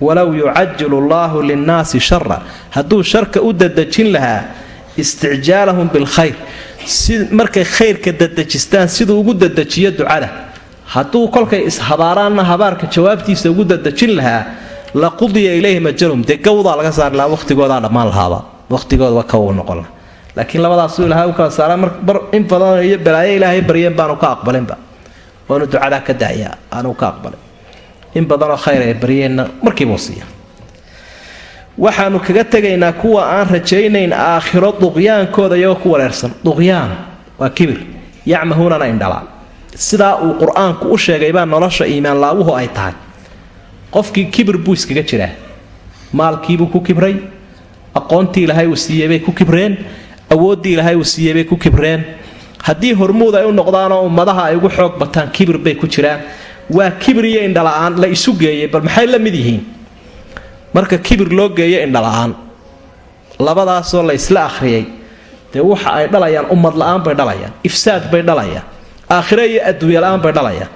Walow yucajilu llaahu linnaasi shara hadduu sharka u dadejin lahaa isticjaalahum bilkhayr si markay khayrka dadejistaan siduu ugu dadejiyo ducada. Hadduu kolkay ishabaaraanna habaarka jawaabtiisa ugu dadejin lahaa la qudiya ilayhim ajalum dee laga saari lahaa waqtigoodaa dhammaan lahaaba waqtigooda ka uu noqon laha laakiin labadaasuu ilahay u kala saara mar in badan iyo balaayo ilaahay baryeen baanu ka aqbalinba. Waanu ducadaa ka daya aanu ka aqbalin. In badanoo khayr ay baryeenna markiibuu siiya waxaanu kaga tegaynaa kuwa aan rajaynayn aakhiro duqyaankooda iyagoo ku wareersan duqyaan waa kibir. Yacmahuunana indhalaan sidaa uu qur'aanku u sheegay baa nolosha iimaan laawuhu ay tahay. Qofkii kibir buu iskaga jiraa. Maalkiibuu ku kibray aqoontii ilaahay uu siiyey bay ku kibreen. Awooddii ilaahay uu siiyey bay ku kibreen. Haddii hormuud ay u noqdaanoo ummadaha ay ugu xoog bataan kibir bay ku jiraan. Waa kibir iyo indhala-aan la isu geeyay bal maxay la mid yihiin? Marka kibir loo geeyo indhala-aan labadaasoo la isla akhriyay dee waxa ay dhalayaan ummad la'aan bay dhalayaan ifsaad bay dhalayaan aakhiro iyo adduunya la'aan bay dhalayaan.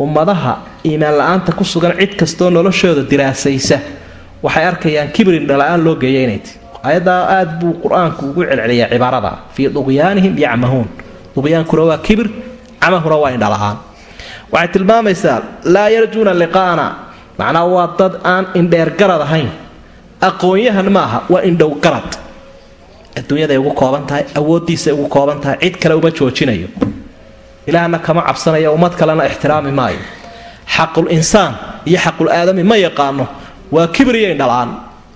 Ummadaha iimaan la'aanta ku sugan cid kastoo noloshooda diraasaysa waxay arkayaan kibir indhala-aan loo geeya inay ti ayadaa aad buu qur'aanku ugu celceliyaa cibaarada. Fii duqyaanihim yacmahuun. Duqyaankuna waa kibir camahuna waa indhala-aan waxay tilmaamaysaa laa yarjuuna liqaana. Macnaa waa dad aan indheergarad ahayn. Aqoon-yahan maaha waa indhowgarad adduunyaday ugu kooban tahay awooddiisay ugu kooban tahay cid kale uma joojinayo. Ilaahna kama cabsanayo ummad kalena ixtiraami maayo. Xaqul insaan iyo xaqul aadami ma yaqaano waa kibir iyo indhala-aan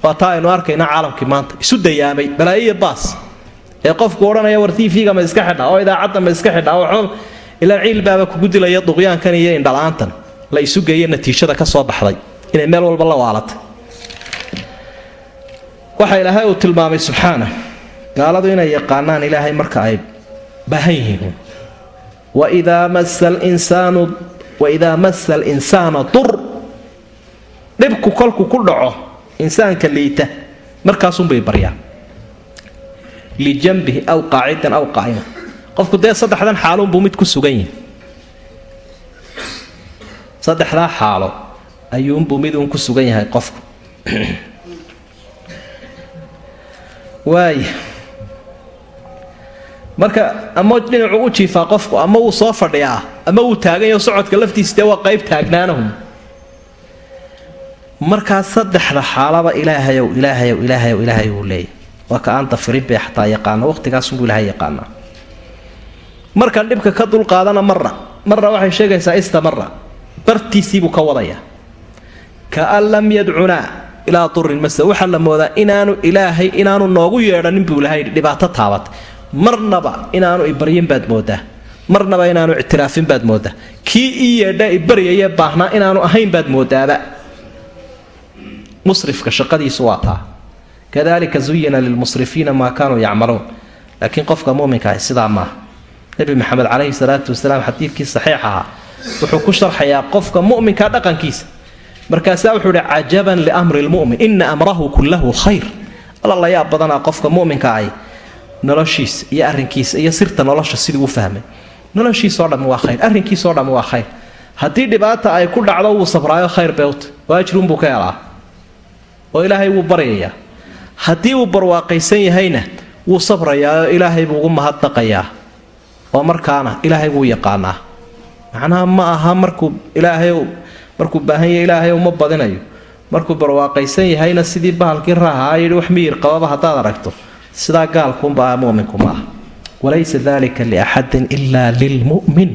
waa taa aynu arkayna caalamkii maanta. Isu dayaamay balaayo baas. Ee qofku odhanaya war tv-ga ma iska xidha oo idaacadda ma iska xidha oo ilaa ciil baaba kugu dilaya duqyaankan iyo indhala-aantan la isu geeye natiijada ka soo baxday. Inay meel walba la waalatay. Waxa ilaahay uu tilmaamay subxaana gaaladu inay yaqaanaan ilaahay marka ay baahan yihiin. Waidaa masa linsaanu waidaa masa alinsaana dur dhibku kolku ku dhaco insaanka liita markaasunbay baryaan lijanbihi aw qaacidan aw qaa'ima qofku dee saddexdan xaalunbuu mid ku sugan yihi saddexdaa xaalo ayuunbuu mid uun ku sugan yahay qofku. Waaya marka ama dhinacuu u jiifaa qofku ama wuu soo fadhiyaa ama wuu taaganyaho socodka laftiisa dee waa qayb taagnaanahum markaa saddexda xaalaba ilaahayow ilaahayow ilaahayow ilaahay uu leeyahy waa ka aan dafirin bay xataa yaqaana waqtigaasunbuu ilahay yaqaanaa. Markaan dhibka ka dulqaadana marna marna waxay sheegaysaa istamara bartiisiibuu ka wadayaa kaan lam yadcunaa ilaa durin mase waxaa la moodaa inaanu ilaahay inaanu noogu yeedhanin buu ilahay dhibaato taabatay marnaba inaanu ibaryin baad moodaa. Marnaba inaanu ictiraafin baad moodaa. Kii ii yeedha ibaryayee baahnaa inaanu ahayn baad moodaaba musrifka shaqadiisu waa taa. Kadalika zuyina lilmusrifiina maa kaanuu yacmaluun. Laakiin qofka muminkaah sidaa maaha nebi maxamed caleyhi salaatu wasalaam xadiidkii saxiix ahaa wuxuu ku sharxayaa qofka muminka dhaqankiisa. Markaasaa wuxuu ihi cajaban liamri lmumin ina amrahu kullahu khayr. Alla badanaa qofka muminka ay noloshiisa iyo arrinkiisa iyo sirta nolosha siduu u fahmay. Noloshiisoo dhammi waa khayr arrinkiisoo dhammi waa khayr. Haddii dhibaata ay ku dhacdo wuu sabraayo khayr bewta oo ajruunbuu ka helaa oo ilaahay wuu baryayaa. Haddii uu barwaaqaysan yahayna wuu sabrayaa oo ilaahay buu ugu mahadnaqayaa. Oo markaana ilaahay wuu yaqaanaa. Macnaha ma aha markuu ilaahay markuu baahan yahay ilaahay uma badinayo. Markuu barwaaqaysan yahayna sidii bahalkii raahaa yidhi wax miyir qababa haddaad aragto. Sidaa gaalkuunba ah muminku ma ah walaysa dalika liaxadin ilaa lilmu'min.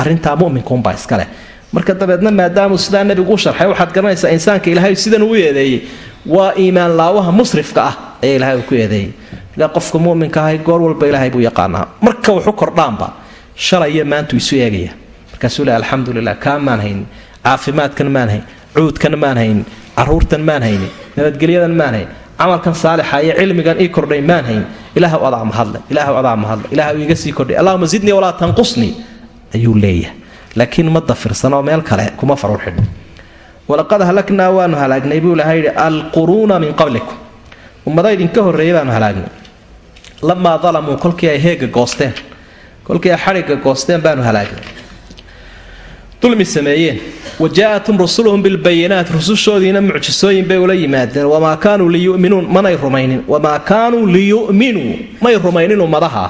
Arrintaa muminkuunbaa iskaleh marka dabeedna maadaamuu sidaa nebigu u sharxay waxaad garanaysaa insaanka ilaahay sidan uu eedeeyey waa iimaan laawaha musrifka ah ayaa ilahay uu ku eedeeyey. Ilaa qofka muminka ahay goor walba ilaahay buu yaqaanaa. Marka wuxu kordhaanba shalay iyo maantuu isu eegaya. Markaasuu le alxamdu lilah kaa maan haynin caafimaadkan maan hayn cuudkan maan haynin caruurtan maan haynin nabadgelyadan maan hayn camalkan saalixa iyo cilmigan ii kordhay maan hayn. Ilaahw adaa mahadle ilaahw adaa mahadle ilaahw iiga sii kordhay. Allahuma zidnii walaa tanqusnii ayuu leeyahay. Laakiin ma dafirsanoo meel kale kuma farur walaqad halaknaa waanu halaagnay buu ilahay yidhi alquruuna min qablikum. Ummada idinka horreeyay baanu halaagnay. Lamaa dalamuu kolkii ay heega goosteen kolkii ay xadhigga goosteen baanu halaagnay. Dulmi sameeyeen. Wa jaa-atum rusuluhum bilbayinaat rusushoodiina mucjisooyin bay ula yimaadeen. Wamaa kaanuu liyuminuun manay rumaynin. Wamaa kaanuu liyu'minuu may rumaynin ummadaha.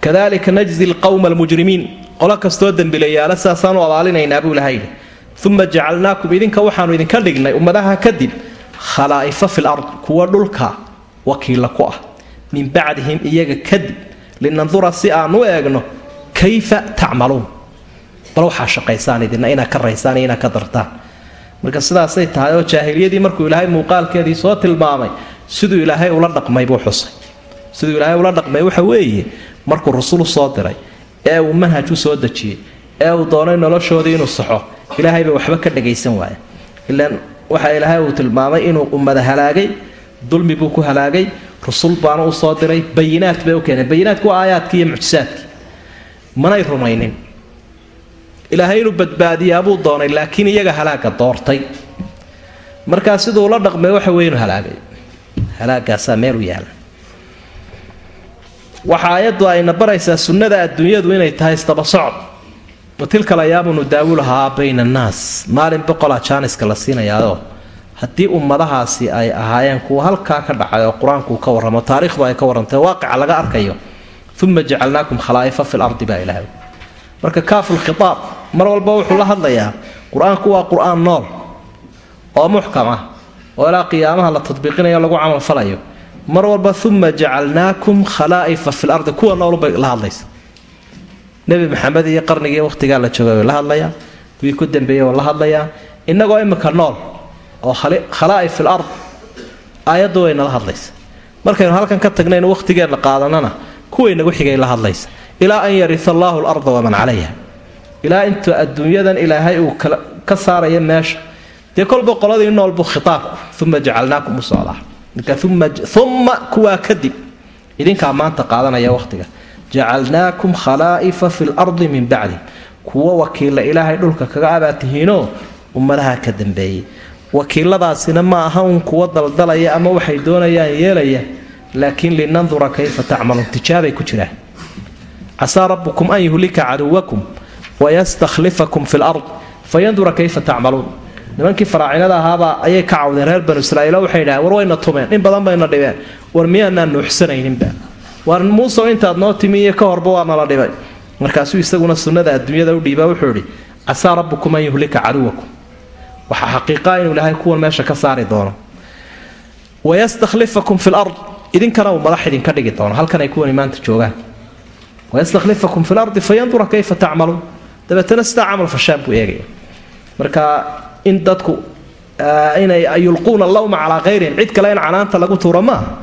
Kadalika najzi lqowma almujrimiin. Qolo kastoo dembilayaala saasaanu abaalinaynaa buu ilaha yidhi uma jacalnaakum idinka waxaanu idinka dhignay ummadaha kadib khalaa'ifa fil ard kuwa dhulka wakiilla ku ah. Min bacdihim iyaga kadib linandura si aan u eegno kayfa tacmaluun? Bal waxaa shaqaysaan idina inaad ka raysaan iyo inaad ka dartaan. Marka sidaasay tahay oo jaahiliyadii markuu ilaahay muuqaalkeedii soo tilmaamay siduu ilaahay ula dhaqmay buu xusay. Siduu ilaahay ula dhaqmay waxa weeye markuu rusul u soo diray ee uu manhaj u soo dejiyey ee uu doonay noloshoodii inuu saxo ilaahayba waxba ka dhagaysan waaya ilaan waxa ilaahay uu tilmaamay inuu ummada halaagay dulmi buu ku halaagay rusul baana u soo diray bayinaat bay u keeneen. Bayinaatku waa aayaadkii iyo mucjisaadkii manay rumaynin. Ilaahay inuu badbaadiyaabuu doonay laakiin iyaga halaaga doortay. Markaa siduu la dhaqmay waxa wey inuu halaagay. Halaagaasaa meel u yaalla waxa aayaddu ayna baraysaa sunnada adduunyadu inay tahay isdaba socod wa tilka layaamu nudaawulahaa bayna annaas. Maalin boqolaa jaaniska la siinayaao haddii ummadahaasi ay ahaayeen kuwa halkaa ka dhacay oo qur'aanku ka warramo taariikhdu ay ka warrantay waaqica laga arkayo uma jacalnaakum khalaa'ifa fi lardi baa ilahay marka kaaful mar walba wuxuu la hadlayaa qur'aanku waa qur'aan nool oo muxkam ah oo ilaa qiyaamaha la tadbiiqinayo lagu camalfalayo mar walba uma jacalnaakum khalaa'ifa fi lardi kuwa noolubay la hadlaysa nebi maxamed iyo qarnigii waqhtigaa la joogay way la hadlayaan kuwii ku dambeeyey oo la hadlayaan innagoo imika nool oo khalaa'if fil ard aayaddu wayna la hadlaysa. Markaynu halkan ka tagnaynu waqhtigeenna qaadanana kuwaynagu xigay la hadlaysa. Ilaa an yarisa allaahu larda waman calayha. Ilaa intuu adduunyadan ilaahay uu ka saarayo meesha. Dee kolba qoladii noolbu khitaabku uma jacalnaakum u marka uma kuwaa kadib idinkaa maanta qaadanaya waqhtiga jacalnaakum khalaa'ifa fi lardi min bacdi kuwo wakiilla ilaahay dhulka kaga abaatihiinoo ummadaha ka dambeeyey wakiiladaasina ma aha uun kuwo daldalaya ama waxay doonayaan yeelaya laakiin linandura kayfa tacmaluun tijaabay ku jiraan casaa rabbukum an yuhlika caduwakum wayastakhlifakum fi lard fayandura kayfa tacmaluun nimankii faraacinada ahaabaa ayay ka cawdeen reer banu israiil waxay dhahen war wayna tumeen in badan bayna dhibeen war miyaanaan nuuxsanayninba war muusow intaad noo timi iyo ka horba waa nala dhibay markaasuu isaguna sunnada adduunyada u dhiiba wuxuu idhi casaa rabbukum an yuhlika caduwakum. Waxaa xaqiiqaa inuu ilaahay kuwan meesha ka saari doono. Wayastakhlifakum fi lard idinkana uu madax idinka dhigi doono halkan ay kuwani maanta joogaan. Wayastakhlifakum fi lardi fayandura kayfa tacmaluun. Dabeetana sidaa camal fashaan buu eegaya. Marka in dadku inay yulquuna lawma calaa kayrihim cid kale in canaanta lagu tuuro maaha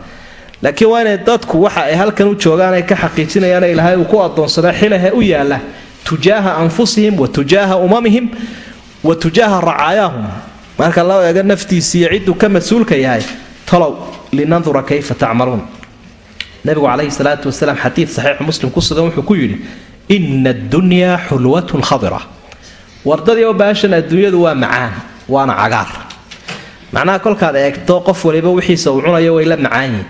laakiin waa inay dadku waxa ay halkan u joogaan ay ka xaqiijinayaan ilaahay uu ku adoonsada xilahe u yaalla tujaaha anfusihim wa tujaaha umamihim wa tujaaha racaayaahum marka loo eego naftiisiiyo cidduu ka mas'uulka yahay talow linandura kayfa tacmaluun. Nabigu calayhi salaatu wasalaam xadiid saxiixu muslim ku sugan wuxuu ku yidhi ina addunyaa xulwatun khadira. Wardadii oo baashan adduunyadu waa macaan waana cagaar. Macnaha kolkaad eegto qof waliba wixiisa uu cunayo way la macaan yihiin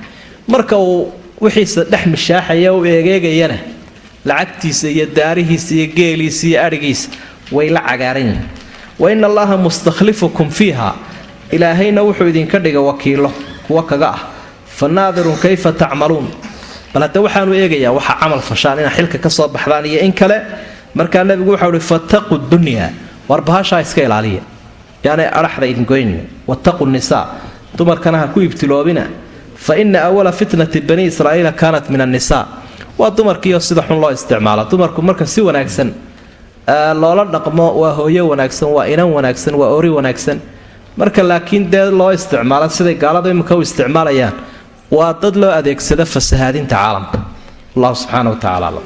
marka uu wixiisa dhex mishaaxaya u eegeegayana lacagtiisa iyo daarihiisa iyo geeliisa iyo adhigiisa way la cagaaran yihiin wa ina allaha mustakhlifukum fiiha. Ilaahayna wuxuu idinka dhiga wakiilo kuwa kaga ah. Fa naadirun kayfa tacmaluun? Bal hadda waxaanu eegayaa waxa camal fashaan inaa xilka ka soo baxdaan iyo in kale. Markaa nabigu waxau ihi fattaqu dunya. War bahashaa iska ilaaliya. Yaanay adhaxda idingoynin wattaqu nisaa. Dumarkana ha ku ibtiloobina fa ina awala fitnati bani israa'iila kaanat min annisaa waa dumarkiioo sida xun loo isticmaala dumarku marka si wanaagsan loola dhaqmo waa hooyo wanaagsan waa inan wanaagsan waa ori wanaagsan. Marka laakiin dee loo isticmaalo siday gaalada imika u isticmaalayaan waa dad loo adeegsada fasahaadinta caalamka. Allahu subxaana wa tacala aclam